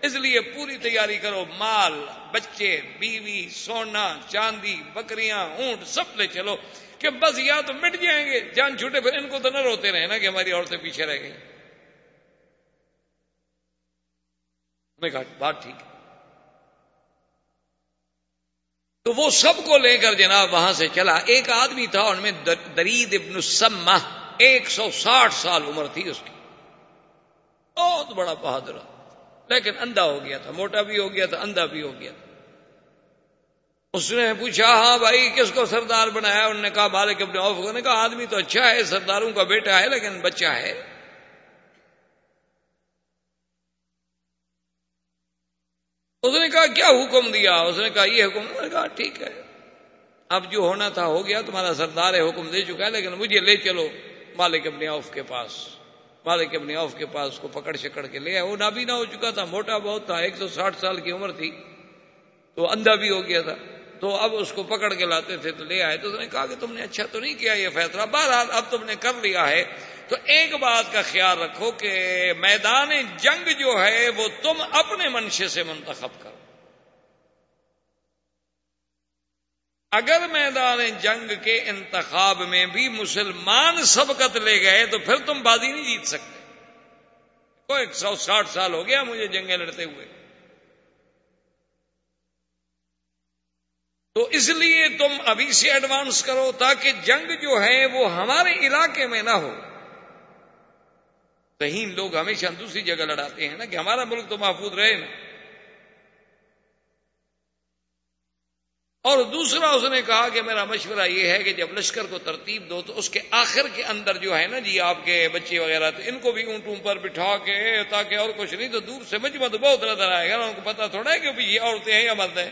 اس لیے پوری تیاری کرو، مال، بچے، بیوی، سونا، چاندی، بکریاں، اونٹ، سب لے چلو، کہ بس یا تو مٹ جائیں گے، جان چھوٹے، پھر ان کو تو نہ روتے رہے نا کہ ہماری عورتیں پیچھے رہ گئی میں کہا، بات ٹھیک ہے۔ تو وہ سب کو لے کر جناب وہاں سے چلا۔ ایک آدمی تھا ان میں درید ابن سما ایک سو ساٹھ سال عمر تھی اس کی۔ بہت بڑا بہادر۔ لیکن اندھا ہو گیا تھا، موٹا بھی ہو گیا تھا، اندھا بھی ہو گیا تھا۔ اس نے پوچھا ہاں بھائی، کس کو سردار بنایا؟ انہوں نے کہا، مالک اپنے آف کو۔ نے کہا، آدمی تو اچھا ہے، سرداروں کا بیٹا ہے، لیکن بچہ ہے۔ اس نے کہا، کیا حکم دیا؟ اس نے کہا، یہ حکم۔ نے کہا، ٹھیک ہے۔ اب جو ہونا تھا، ہو گیا، تمہارا سردار ہے، حکم دے چکا ہے، لیکن مجھے لے چلو۔ مالک اپنے آف کے پاس۔ مالک اپنے آف کے پاس اس کو پکڑ شکڑ کے لے آئے۔ وہ نابینا ہو چکا تھا، موٹا بہت تھا، ایک سو ساٹھ سال کی عمر تھی۔ تو اندھا بھی ہو گیا تھا۔ تو اب اس کو پکڑ کے لاتے تھے، تو لے آئے۔ تو اس نے کہا کہ تم نے اچھا تو نہیں کیا یہ فیصلہ۔ بہرحال اب تم نے کر لیا ہے۔ تو ایک بات کا خیال رکھو کہ میدان جنگ جو ہے، وہ تم اپنے منشے سے منتخب کرو۔ اگر میدان جنگ کے انتخاب میں بھی مسلمان سبقت لے گئے تو پھر تم بازی نہیں جیت سکتے۔ کو ایک سو ساٹھ سال ہو گیا مجھے جنگیں لڑتے ہوئے۔ تو اس لیے تم ابھی سے ایڈوانس کرو تاکہ جنگ جو ہے وہ ہمارے علاقے میں نہ ہو۔ کہیں لوگ ہمیشہ دوسری جگہ لڑاتے ہیں نا کہ ہمارا ملک تو محفوظ رہے نا۔ اور دوسرا اس نے کہا کہ میرا مشورہ یہ ہے کہ جب لشکر کو ترتیب دو تو اس کے آخر کے اندر جو ہے نا جی آپ کے بچے وغیرہ تو ان کو بھی اونٹوں پر بٹھا کے تاکہ اور کچھ نہیں تو دور سے مجمع تو بہت نظر آئے گا ان کو پتا تھوڑا ہے کہ یہ عورتیں ہیں یا مرد ہیں۔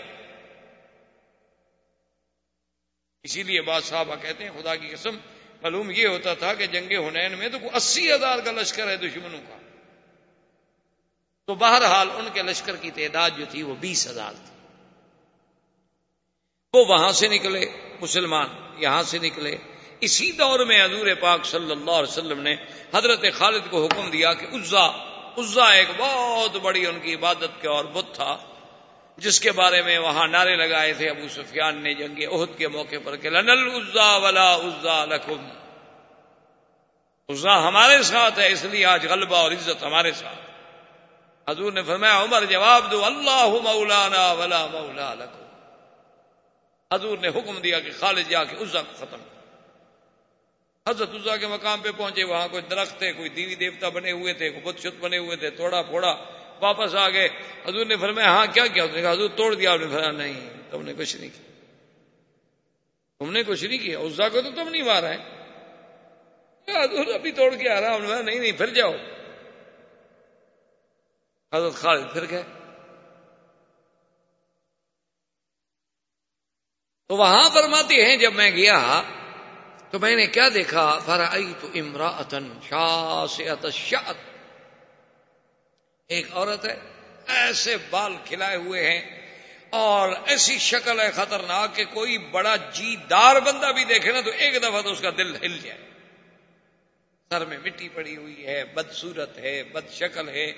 اسی لیے بات صاحبہ کہتے ہیں، خدا کی قسم، معلوم یہ ہوتا تھا کہ جنگ ہنین میں تو اسی ہزار کا لشکر ہے دشمنوں کا۔ تو بہرحال ان کے لشکر کی تعداد جو تھی وہ بیس ہزار تھی۔ وہ وہاں سے نکلے، مسلمان یہاں سے نکلے۔ اسی دور میں حضور پاک صلی اللہ علیہ وسلم نے حضرت خالد کو حکم دیا کہ عزا عزا ایک بہت بڑی ان کی عبادت کے اور بت تھا، جس کے بارے میں وہاں نعرے لگائے تھے۔ ابو سفیان نے جنگ عہد کے موقع پر کہ لنل عزا ولا عزا لکم۔ عزا ہمارے ساتھ ہے، اس لیے آج غلبہ اور عزت ہمارے ساتھ۔ حضور نے فرمایا، عمر جواب دو، اللہ مولانا ولا مولا لکم۔ حضور نے حکم دیا کہ خالد جا کے عزا کو ختم حضرت عزا کے مقام پہ پہنچے، وہاں کوئی درخت تھے، کوئی دیوی دیوتا بنے ہوئے تھے، کوئی بت شت بنے ہوئے تھے، توڑا پھوڑا، واپس آ گئے۔ حضور نے فرمایا ہاں کیا کیا؟ اس نے کہا، حضور توڑ دیا، آپ نے فرمایا، نہیں، تم نے کچھ نہیں کیا۔ تم نے کچھ نہیں کیا اسا کو تو تم نہیں مارا ہے حضور ابھی توڑ کے آ رہا ہوں۔ نہیں نہیں، پھر جاؤ۔ حضرت خالد پھر گئے۔ تو وہاں فرماتے ہیں جب میں گیا تو میں نے کیا دیکھا؟ فرائی تو امراطن شاہ ایک عورت ہے، ایسے بال کھلائے ہوئے ہیں اور ایسی شکل ہے خطرناک کہ کوئی بڑا جی دار بندہ بھی دیکھے نا تو ایک دفعہ تو اس کا دل ہل جائے۔ سر میں مٹی پڑی ہوئی ہے بدسورت ہے بد شکل ہے۔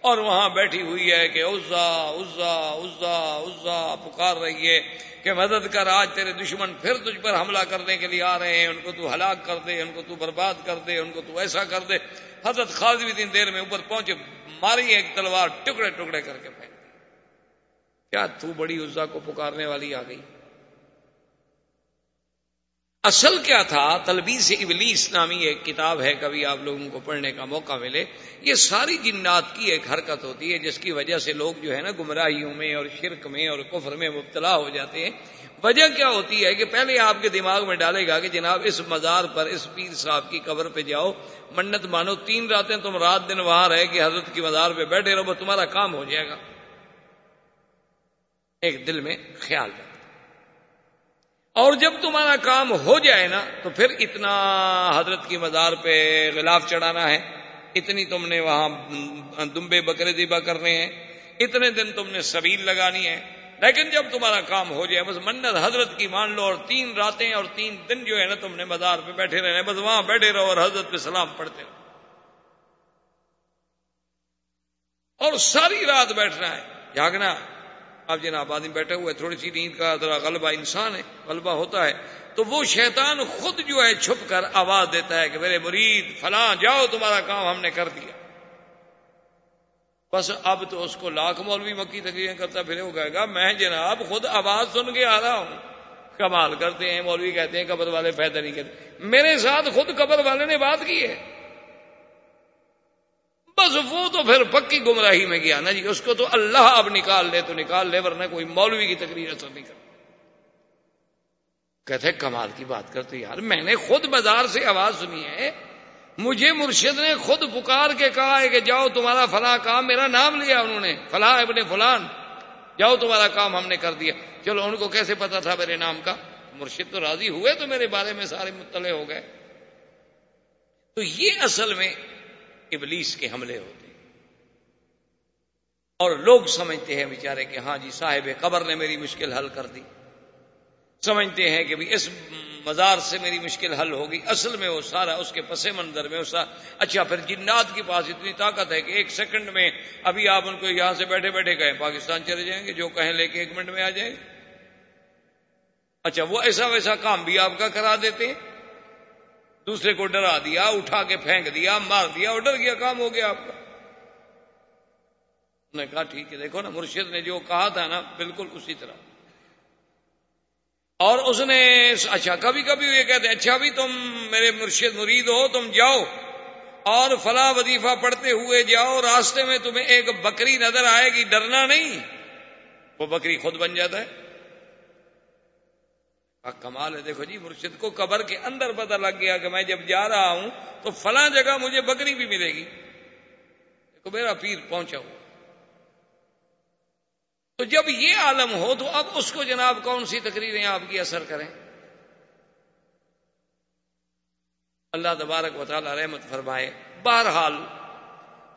اور وہاں بیٹھی ہوئی ہے کہ عزا عزا عزا عزا، پکار رہی ہے کہ مدد کر، آج تیرے دشمن پھر تجھ پر حملہ کرنے کے لیے آ رہے ہیں، ان کو تو ہلاک کر دے، ان کو تو برباد کر دے، ان کو تو ایسا کر دے۔ حضرت خالد بھی دن دیر میں اوپر پہنچے، ماری ایک تلوار ٹکڑے ٹکڑے کر کے پھینک کیا تو بڑی عزا کو پکارنے والی آ گئی؟ اصل کیا تھا؟ تلبی سے ابلیس نامی ایک کتاب ہے، کبھی آپ لوگوں کو پڑھنے کا موقع ملے۔ یہ ساری جنات کی ایک حرکت ہوتی ہے، جس کی وجہ سے لوگ جو ہے نا گمراہیوں میں اور شرک میں اور کفر میں مبتلا ہو جاتے ہیں۔ وجہ کیا ہوتی ہے کہ پہلے آپ کے دماغ میں ڈالے گا کہ جناب اس مزار پر، اس پیر صاحب کی قبر پہ جاؤ۔ منت مانو، تین راتیں تم رات دن وہاں رہے کہ حضرت کی مزار پہ بیٹھے رہو تمہارا کام ہو جائے گا۔ ایک دل میں خیال رکھ اور جب تمہارا کام ہو جائے نا، تو پھر اتنا حضرت کی مزار پہ غلاف چڑھانا ہے۔ اتنی تم نے وہاں دمبے بکرے دیبا کرنے ہیں۔ اتنے دن تم نے سبیل لگانی ہے۔ لیکن جب تمہارا کام ہو جائے، بس منت حضرت کی مان لو، اور تین راتیں اور تین دن جو ہے نا، تم نے مزار پہ بیٹھے رہے بس وہاں بیٹھے رہو اور حضرت پہ سلام پڑھتے رہو۔ اور ساری رات بیٹھنا ہے۔ جاگنا۔ اب جناب آدمی بیٹھے ہوئے تھوڑی سی نیند کا ذرا غلبہ انسان ہے، غلبہ ہوتا ہے، تو وہ شیطان خود جو ہے چھپ کر آواز دیتا ہے کہ میرے مرید، فلاں، جاؤ، تمہارا کام ہم نے کر دیا۔ بس اب تو اس کو لاکھ مولوی مکی تقریریں کرتا پھر وہ کہے گا، میں جناب خود آواز سن کے آ رہا ہوں۔ کمال کرتے ہیں، مولوی کہتے ہیں، قبر والے فائدہ نہیں کرتے۔ میرے ساتھ خود قبر والے نے بات کی ہے۔ بس وہ تو پھر پکی گمراہی میں گیا نا جی اس کو تو اللہ اب نکال لے تو نکال لے، ورنہ کوئی مولوی کی تقریر اثر نہیں کر کہتے کمال کی بات کرتے یار، میں نے خود بازار سے آواز سنی ہے۔ مجھے مرشد نے خود پکار کے کہا ہے کہ جاؤ تمہارا فلاں کام، میرا نام لیا انہوں نے، فلاں ابن فلان۔ جاؤ تمہارا کام ہم نے کر دیا۔ چلو، ان کو کیسے پتا تھا میرے نام کا؟ مرشد تو راضی ہوئے تو میرے بارے میں سارے مطلع ہو گئے۔ تو یہ اصل میں ابلیس کے حملے ہوتے ہیں۔ اور لوگ سمجھتے ہیں بیچارے کہ ہاں جی صاحب قبر نے میری مشکل حل کر دی۔ سمجھتے ہیں کہ بھی اس مزار سے میری مشکل حل ہوگی اصل میں وہ سارا اس کے پس منظر میں اسا اچھا پھر جنات کے پاس اتنی طاقت ہے کہ ایک سیکنڈ میں ابھی آپ ان کو یہاں سے بیٹھے بیٹھے گئے پاکستان چلے جائیں گے، جو کہیں لے کے ایک منٹ میں آ جائیں۔ اچھا وہ ایسا ویسا کام بھی آپ کا کرا دیتے ہیں؟ دوسرے کو ڈرا دیا، اٹھا کے پھینک دیا، مار دیا، اور ڈر گیا، کام ہو گیا آپ کا۔ نے کہا ٹھیک ہے، دیکھو نا، مرشد نے جو کہا تھا نا، بالکل اسی طرح۔ اور اس نے اچھا کبھی کبھی یہ کہتے اچھا بھی تم میرے مرشد مرید ہو، تم جاؤ۔ اور فلاں وظیفہ پڑھتے ہوئے جاؤ، راستے میں تمہیں ایک بکری نظر آئے گی، ڈرنا نہیں۔ وہ بکری خود بن جاتا ہے۔ کمال ہے، دیکھو جی مرشد کو قبر کے اندر پتہ لگ گیا کہ میں جب جا رہا ہوں تو فلاں جگہ مجھے بکری بھی ملے گی۔ دیکھو، میرا پیر پہنچا ہوا۔ تو جب یہ عالم ہو تو اب اس کو جناب کون سی تقریریں آپ کی اثر کریں؟ اللہ تبارک و تعالی رحمت فرمائے۔ بہرحال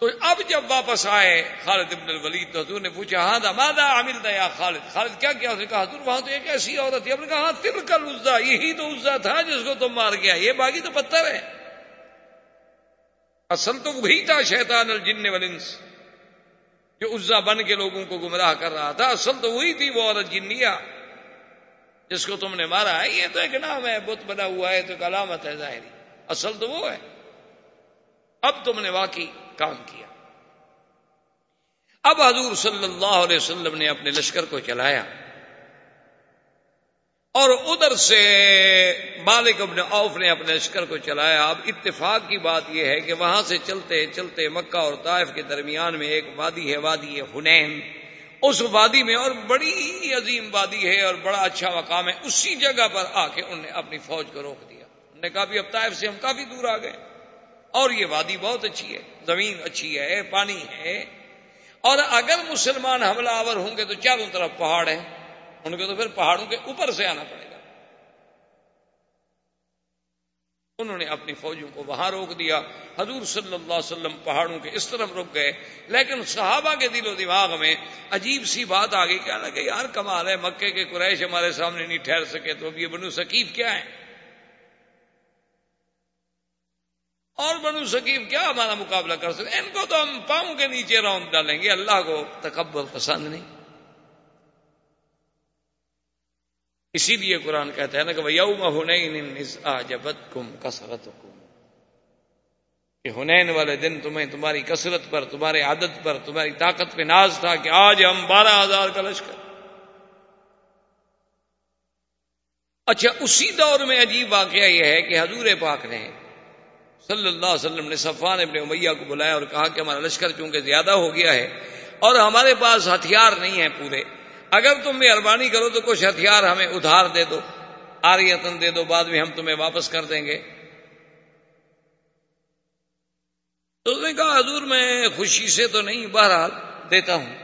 تو اب جب واپس آئے خالد ابن الولید تو حضور نے پوچھا ہاں دا مادا عامل دا یا خالد؟ خالد کیا کیا؟ اس نے کہا، حضور، وہاں تو ایک ایسی عورت تھی۔ نے کہا ہاں تل کل عزا یہی تو عزا تھا جس کو تم مار گیا۔ یہ باقی تو پتھر ہے۔ اصل تو وہی تھا شیطان الجن والانس، جو عزا بن کے لوگوں کو گمراہ کر رہا تھا۔ اصل تو وہی تھی وہ عورت جنیا جس کو تم نے مارا۔ ہے یہ تو ایک نام ہے، بت بنا ہوا ہے تو ایک علامت ہے ظاہری۔ اصل تو وہ ہے۔ اب تم نے واقعی کام کیا۔ اب حضور صلی اللہ علیہ وسلم نے اپنے لشکر کو چلایا۔ اور ادھر سے مالک ابن اوف نے اپنے لشکر کو چلایا۔ اب اتفاق کی بات یہ ہے کہ وہاں سے چلتے چلتے مکہ اور طائف کے درمیان میں ایک وادی ہے وادی ہے ہنین اس وادی میں اور بڑی عظیم وادی ہے اور بڑا اچھا مقام ہے۔ اسی جگہ پر آ کے انہوں نے اپنی فوج کو روک دیا۔ انہوں نے کہا بھی اب طائف سے ہم کافی دور آ گئے۔ اور یہ وادی بہت اچھی ہے، زمین اچھی ہے، پانی ہے۔ اور اگر مسلمان حملہ آور ہوں گے تو چاروں طرف پہاڑ ہیں۔ ان کو تو پھر پہاڑوں کے اوپر سے آنا پڑے گا۔ انہوں نے اپنی فوجوں کو وہاں روک دیا۔ حضور صلی اللہ علیہ وسلم پہاڑوں کے اس طرف رک گئے۔ لیکن صحابہ کے دل و دماغ میں عجیب سی بات آ گئی۔ کیا لگے، یار کمال ہے، مکے کے قریش ہمارے سامنے نہیں ٹھہر سکے تو اب یہ بنو سکیف کیا ہے اور بنو سکیف کیا ہمارا مقابلہ کر سکتے ان کو تو ہم پاؤں کے نیچے راؤنڈ ڈالیں گے، اللہ کو تکبر پسند نہیں۔ اسی لیے قرآن کہتا ہے نا کہ یوم ہنین جبت کم کسرت کم کہ ہنین والے دن تمہیں تمہاری کثرت پر، تمہارے عادت پر، تمہاری طاقت پہ ناز تھا کہ آج ہم بارہ ہزار کا لشکر۔ اچھا اسی دور میں عجیب واقعہ یہ ہے کہ حضور پاک نے صلی اللہ علیہ وسلم نے صفان ابن امیہ کو بلایا اور کہا کہ ہمارا لشکر چونکہ زیادہ ہو گیا ہے اور ہمارے پاس ہتھیار نہیں ہیں پورے۔ اگر تم مہربانی کرو تو کچھ ہتھیار ہمیں ادھار دے دو، آریتن دے دو، بعد میں ہم تمہیں واپس کر دیں گے۔ تو اس نے کہا، حضور میں خوشی سے تو نہیں، بہرحال دیتا ہوں۔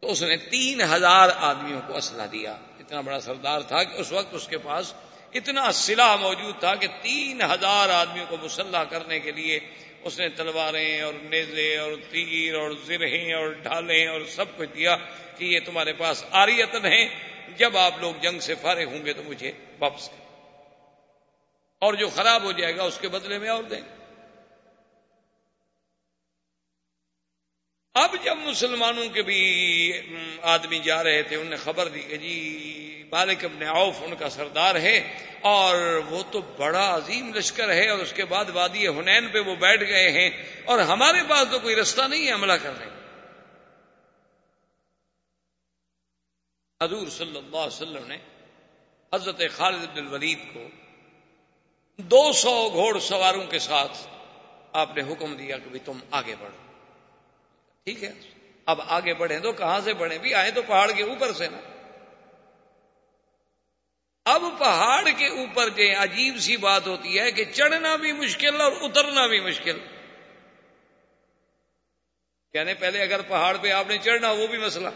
تو اس نے تین ہزار آدمیوں کو اسلحہ دیا۔ اتنا بڑا سردار تھا کہ اس وقت اس کے پاس اتنا سلاح موجود تھا کہ تین ہزار آدمیوں کو مسلح کرنے کے لیے اس نے تلواریں اور نیزے اور تیر اور زرہیں اور ڈھالیں اور سب کچھ دیا کہ یہ تمہارے پاس آریتن ہیں۔ جب آپ لوگ جنگ سے فارغ ہوں گے تو مجھے واپس کریں اور جو خراب ہو جائے گا اس کے بدلے میں اور دیں۔ اب جب مسلمانوں کے بھی آدمی جا رہے تھے، انہوں نے خبر دی کہ جی مالک ابن عوف ان کا سردار ہے اور وہ تو بڑا عظیم لشکر ہے اور اس کے بعد وادی ہنین پہ وہ بیٹھ گئے ہیں اور ہمارے پاس تو کوئی رستہ نہیں ہے حملہ کرنے حضور صلی اللہ علیہ وسلم نے حضرت خالد بن الولید کو دو سو گھوڑ سواروں کے ساتھ آپ نے حکم دیا کہ تم آگے بڑھو۔ ٹھیک ہے، اب آگے بڑھیں تو کہاں سے بڑھیں؟ بھی آئے تو پہاڑ کے اوپر سے نا۔ اب پہاڑ کے اوپر جو عجیب سی بات ہوتی ہے کہ چڑھنا بھی مشکل اور اترنا بھی مشکل۔ کہنے پہلے اگر پہاڑ پہ آپ نے چڑھنا وہ بھی مسئلہ۔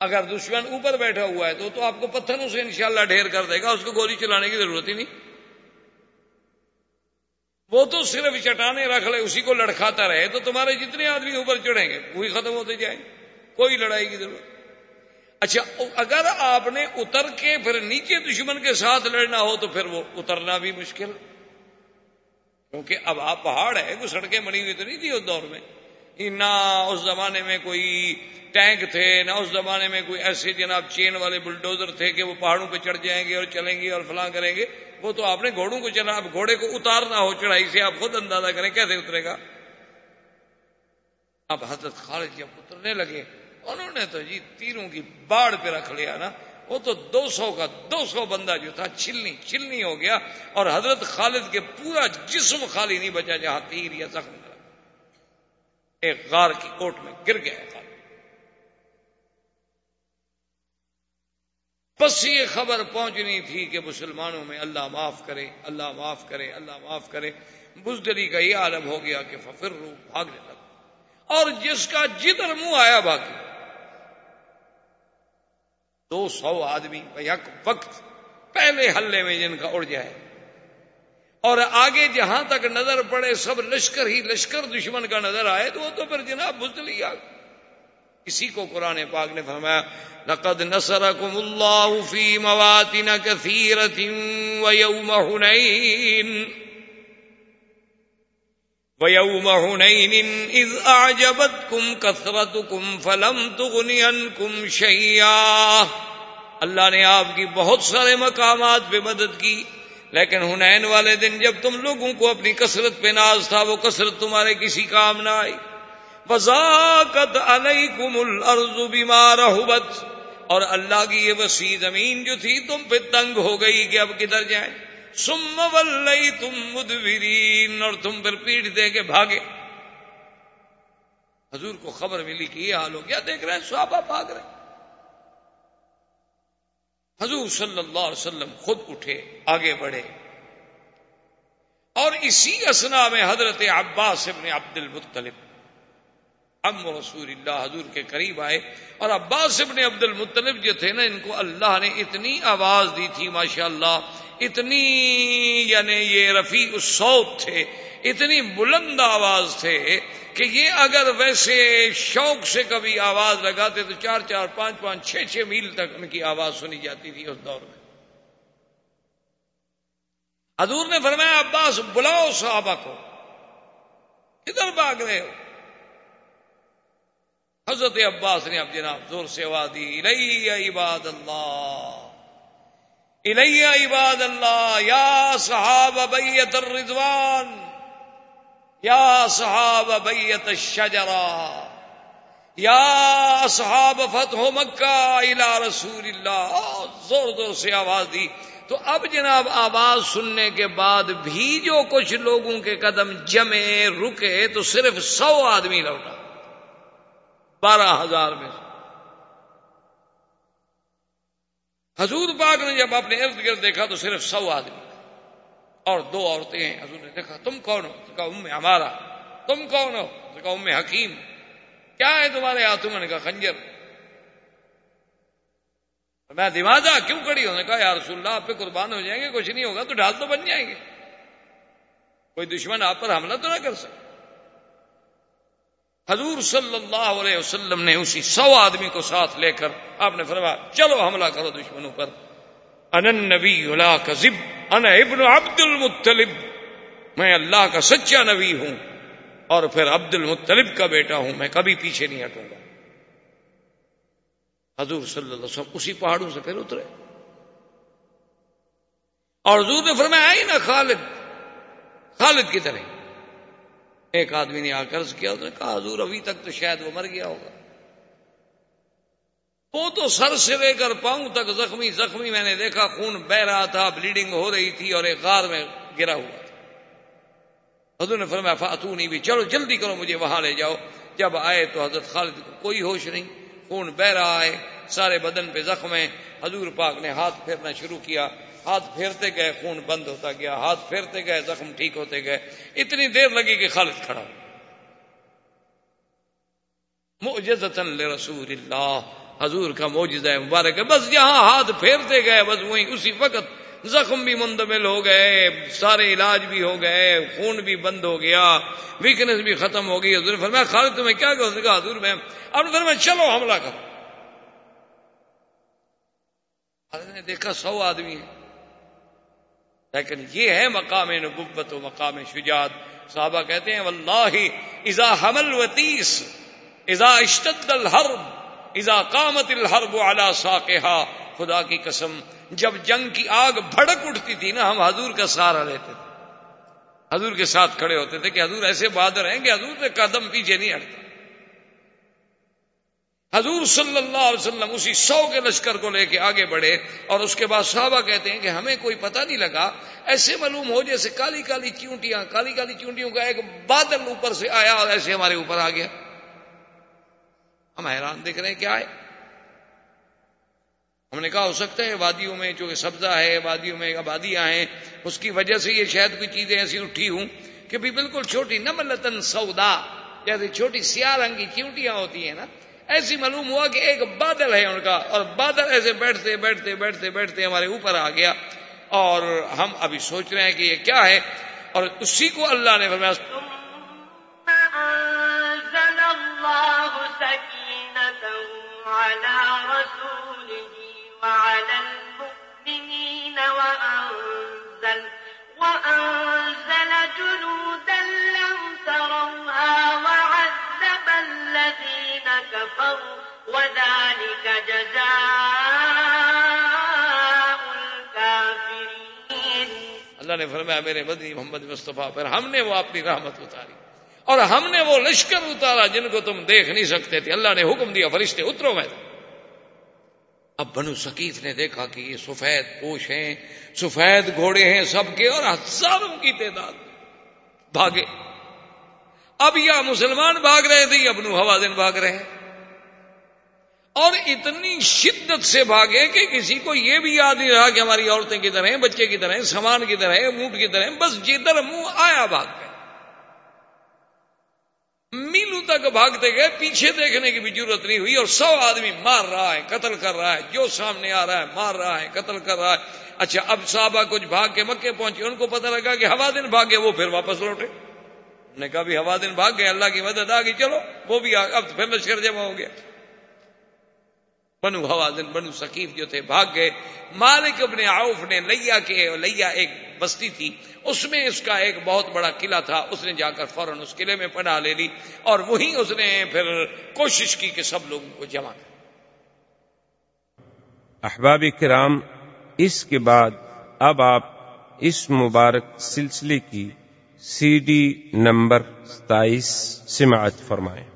اگر دشمن اوپر بیٹھا ہوا ہے تو تو آپ کو پتھروں سے انشاءاللہ ڈھیر کر دے گا، اس کو گولی چلانے کی ضرورت ہی نہیں۔ وہ تو صرف چٹانے رکھ لے، اسی کو لڑکھاتا رہے تو تمہارے جتنے آدمی اوپر چڑھیں گے، وہی ختم ہوتے جائیں، کوئی لڑائی کی ضرورت۔ اچھا اگر آپ نے اتر کے پھر نیچے دشمن کے ساتھ لڑنا ہو تو پھر وہ اترنا بھی مشکل۔ کیونکہ اب آپ پہاڑ ہے کوئی سڑکیں بنی ہوئی تو نہیں تھی اس دور میں۔ نہ اس زمانے میں کوئی ٹینک تھے، نہ اس زمانے میں کوئی ایسے جناب چین والے بلڈوزر تھے کہ وہ پہاڑوں پہ چڑھ جائیں گے اور چلیں گے اور فلاں کریں گے۔ وہ تو آپ نے گھوڑوں کو چلا، اب گھوڑے کو اتارنا ہو، چڑھائی سے آپ خود اندازہ کریں کیسے اترے گا۔ اب حضرت خالد جب اترنے لگے انہوں نے تو جی تیروں کی باڑ پہ رکھ لیا نا، وہ تو دو سو کا دو سو بندہ جو تھا چلنی چلنی ہو گیا اور حضرت خالد کے پورا جسم خالی نہیں بچا، جہاں تیر یا زخم ایک غار کی کوٹ میں گر گیا بس یہ خبر پہنچنی تھی کہ مسلمانوں میں اللہ معاف کرے، اللہ معاف کرے، اللہ معاف کرے۔ بزدری کا یہ عالم ہو گیا کہ ففر رو بھاگنے لگا اور جس کا جدھر منہ آیا باقی دو سو آدمی یک وقت پہلے حلے میں جن کا اڑ جائے۔ اور آگے جہاں تک نظر پڑے، سب لشکر ہی لشکر دشمن کا نظر آئے، تو وہ تو پھر جناب بزدلی آ اسی کو قرآن پاک نے فرمایا، لقد نصركم الله في مواطن كثيرة ويوم هنين ويوم هنين إذ أعجبتكم كثرتكم فلم تغن عنكم شيئا۔ اللہ نے آپ کی بہت سارے مقامات پہ مدد کی، لیکن ہنین والے دن جب تم لوگوں کو اپنی کثرت پہ ناز تھا، وہ کثرت تمہارے کسی کام نہ آئی۔ وزاقت علیکم الارض بما رحبت۔ اور اللہ کی یہ وسیع زمین جو تھی، تم پہ تنگ ہو گئی کہ اب کدھر جائیں۔ سم ولئی تم مدورین اور تم پھر پیٹ دے کے بھاگے. حضور کو خبر ملی کہ یہ حال ہو گیا. دیکھ رہے ہیں، صحابہ بھاگ رہے حضور صلی اللہ علیہ وسلم خود اٹھے، آگے بڑھے. اور اسی اسنا میں حضرت عباس ابن عبد المطلب ام رسول اللہ حضور کے قریب آئے. اور عباس ابن عبد المطلب جو تھے نا، ان کو اللہ نے اتنی آواز دی تھی ماشاء اللہ اتنی یعنی یہ رفیع الصوت تھے، اتنی بلند آواز تھے کہ یہ اگر ویسے شوق سے کبھی آواز لگاتے تو چار چار پانچ پانچ چھ چھ میل تک ان کی آواز سنی جاتی تھی اس دور میں۔ حضور نے فرمایا، عباس بلاؤ صحابہ کو، ادھر بھاگ رہے ہو۔ حضرت عباس نے اب جناب زور سے آواز دی عباد اللہ۔ الیہ عباد اللہ یا صحاب بیت الرضوان یا صحاب بیت الشجرہ یا صحاب فتح مکہ الى رسول اللہ زور زور سے آواز دی۔ تو اب جناب، آواز سننے کے بعد بھی جو کچھ لوگوں کے قدم جمے، رکے، تو صرف سو آدمی لوٹا۔ بارہ ہزار میں حضور پاک نے جب اپنے ارد گرد دیکھا تو صرف سو آدمی اور دو عورتیں ہیں۔ حضور نے دیکھا، تم کون ہو؟ کہا، ام ہمارا تم کون ہو؟ کہا، ام حکیم۔ کیا ہے تمہارے ہاتھوں؟ نے کہا، خنجر۔ میں دماغا کیوں کڑی ہونے کہا، یا رسول اللہ، آپ پہ قربان ہو جائیں گے، کچھ نہیں ہوگا تو ڈھال تو بن جائیں گے۔ کوئی دشمن آپ پر حملہ تو نہ کر سکے۔ حضور صلی اللہ علیہ وسلم نے اسی سو آدمی کو ساتھ لے کر آپ نے فرمایا، چلو حملہ کرو دشمنوں پر۔ ان نبی اللہ کا ان ابن عبد المطلب۔ میں اللہ کا سچا نبی ہوں اور پھر عبد المطلب کا بیٹا ہوں، میں کبھی پیچھے نہیں ہٹوں گا۔ حضور صلی اللہ علیہ وسلم اسی پہاڑوں سے پھر اترے۔ اور حضور نے فرمایا آئی نا خالد خالد کی طرح۔ ایک آدمی نے آ کر کیا اس نے کہا، حضور ابھی تک تو شاید وہ مر گیا ہوگا۔ وہ تو سر سے لے کر پاؤں تک زخمی زخمی میں نے دیکھا، خون بہ رہا تھا بلیڈنگ ہو رہی تھی اور ایک غار میں گرا ہوا تھا۔ حضور نے فرمایا، فاتونی بھی، چلو جلدی کرو مجھے وہاں لے جاؤ۔ جب آئے تو حضرت خالد کو کوئی ہوش نہیں، خون بہ رہا ہے، سارے بدن پہ زخم ہے حضور پاک نے ہاتھ پھیرنا شروع کیا۔ ہاتھ پھیرتے گئے، خون بند ہوتا گیا، ہاتھ پھیرتے گئے، زخم ٹھیک ہوتے گئے۔ اتنی دیر لگی کہ خالد کھڑا رسول اللہ۔ حضور کا موجزہ مبارک ہے۔ بس جہاں ہاتھ پھیرتے گئے، بس وہیں اسی وقت زخم بھی مندمل ہو گئے، سارے علاج بھی ہو گئے، خون بھی بند ہو گیا ویکنس بھی ختم ہو گئی۔ حضور فرمایا، خالد تمہیں کیا کہا؟ حضور میں اب فرمایا، چلو حملہ کرو۔ نے دیکھا، سو آدمی ہیں۔ لیکن یہ ہے مقام نبوت و مقام شجاعت۔ صحابہ کہتے ہیں، واللہ اذا حمل وتیس اذا اشتد الحرب، اذا قامت الحرب على ساقها خدا کی قسم، جب جنگ کی آگ بھڑک اٹھتی تھی نا، ہم حضور کا سہارا لیتے تھے۔ حضور کے ساتھ کھڑے ہوتے تھے کہ حضور ایسے بہادر ہیں کہ حضور سے قدم پیچھے نہیں ہٹتے۔ حضور صلی اللہ علیہ وسلم اسی سو کے لشکر کو لے کے آگے بڑھے اور اس کے بعد صحابہ کہتے ہیں کہ ہمیں کوئی پتہ نہیں لگا۔ ایسے معلوم ہو جیسے کالی کالی چونٹیاں کالی کالی چونٹیوں کا ایک بادل اوپر سے آیا اور ایسے ہمارے اوپر آ گیا۔ ہم حیران دیکھ رہے ہیں، کیا ہے؟ ہم نے کہا، ہو سکتا ہے وادیوں میں جو سبزہ ہے، وادیوں میں آبادیاں ہیں، اس کی وجہ سے یہ شاید کوئی چیزیں ایسی اٹھی ہوں کہ بھی بالکل چھوٹی نملتن سودا، جیسے چھوٹی سیاہ رنگ کی چونٹیاں ہوتی ہیں نا ایسی معلوم ہوا کہ ایک بادل ہے ان کا اور بادل ایسے بیٹھتے بیٹھتے بیٹھتے بیٹھتے ہمارے اوپر آ گیا اور ہم ابھی سوچ رہے ہیں کہ یہ کیا ہے اور اسی کو اللہ نے فرمایا وأنزل جنودا لم كفروا وذلك جزاء الكافرين. اللہ نے فرمایا، میرے مدنی محمد مصطفیٰ پر ہم نے وہ اپنی رحمت اتاری اور ہم نے وہ لشکر اتارا جن کو تم دیکھ نہیں سکتے تھے۔ اللہ نے حکم دیا، فرشتے اترو میں۔ اب بنو سکیف نے دیکھا کہ یہ سفید پوش ہیں، سفید گھوڑے ہیں سب کے اور ہزاروں کی تعداد بھاگے۔ اب یا مسلمان بھاگ رہے تھے یا بنو حوازن بھاگ رہے ہیں۔ اور اتنی شدت سے بھاگے کہ کسی کو یہ بھی یاد نہیں رہا کہ ہماری عورتیں کی طرح بچے کی طرح سامان کی طرح اونٹ کی طرح بس جدھر منہ آیا بھاگ گئے۔ میلو تک بھاگتے گئے، پیچھے دیکھنے کی بھی ضرورت نہیں ہوئی اور سو آدمی مار رہا ہے، قتل کر رہا ہے، جو سامنے آ رہا ہے مار رہا ہے، قتل کر رہا ہے۔ اچھا اب صحابہ کچھ بھاگ کے مکے پہنچے، ان کو پتہ لگا کہ ہوا دن بھاگے، وہ پھر واپس لوٹے۔ نے کہا بھی ہوا دن بھاگ گئے، اللہ کی مدد آ گئی چلو، وہ بھی اب پھر لشکر جمع ہو گیا۔ بنو حوازن، بنو سکیف جو تھے، بھاگ گئے۔ مالک ابن عوف نے لیا کے لیا ایک بستی تھی۔ اس میں اس کا ایک بہت بڑا قلعہ تھا۔ اس نے جا کر فوراً اس قلعے میں پناہ لے لی اور وہیں اس نے پھر کوشش کی کہ سب لوگوں کو جمع کر۔ احباب کرام، اس کے بعد اب آپ اس مبارک سلسلے کی سی ڈی نمبر ستائیس سماعت فرمائیں۔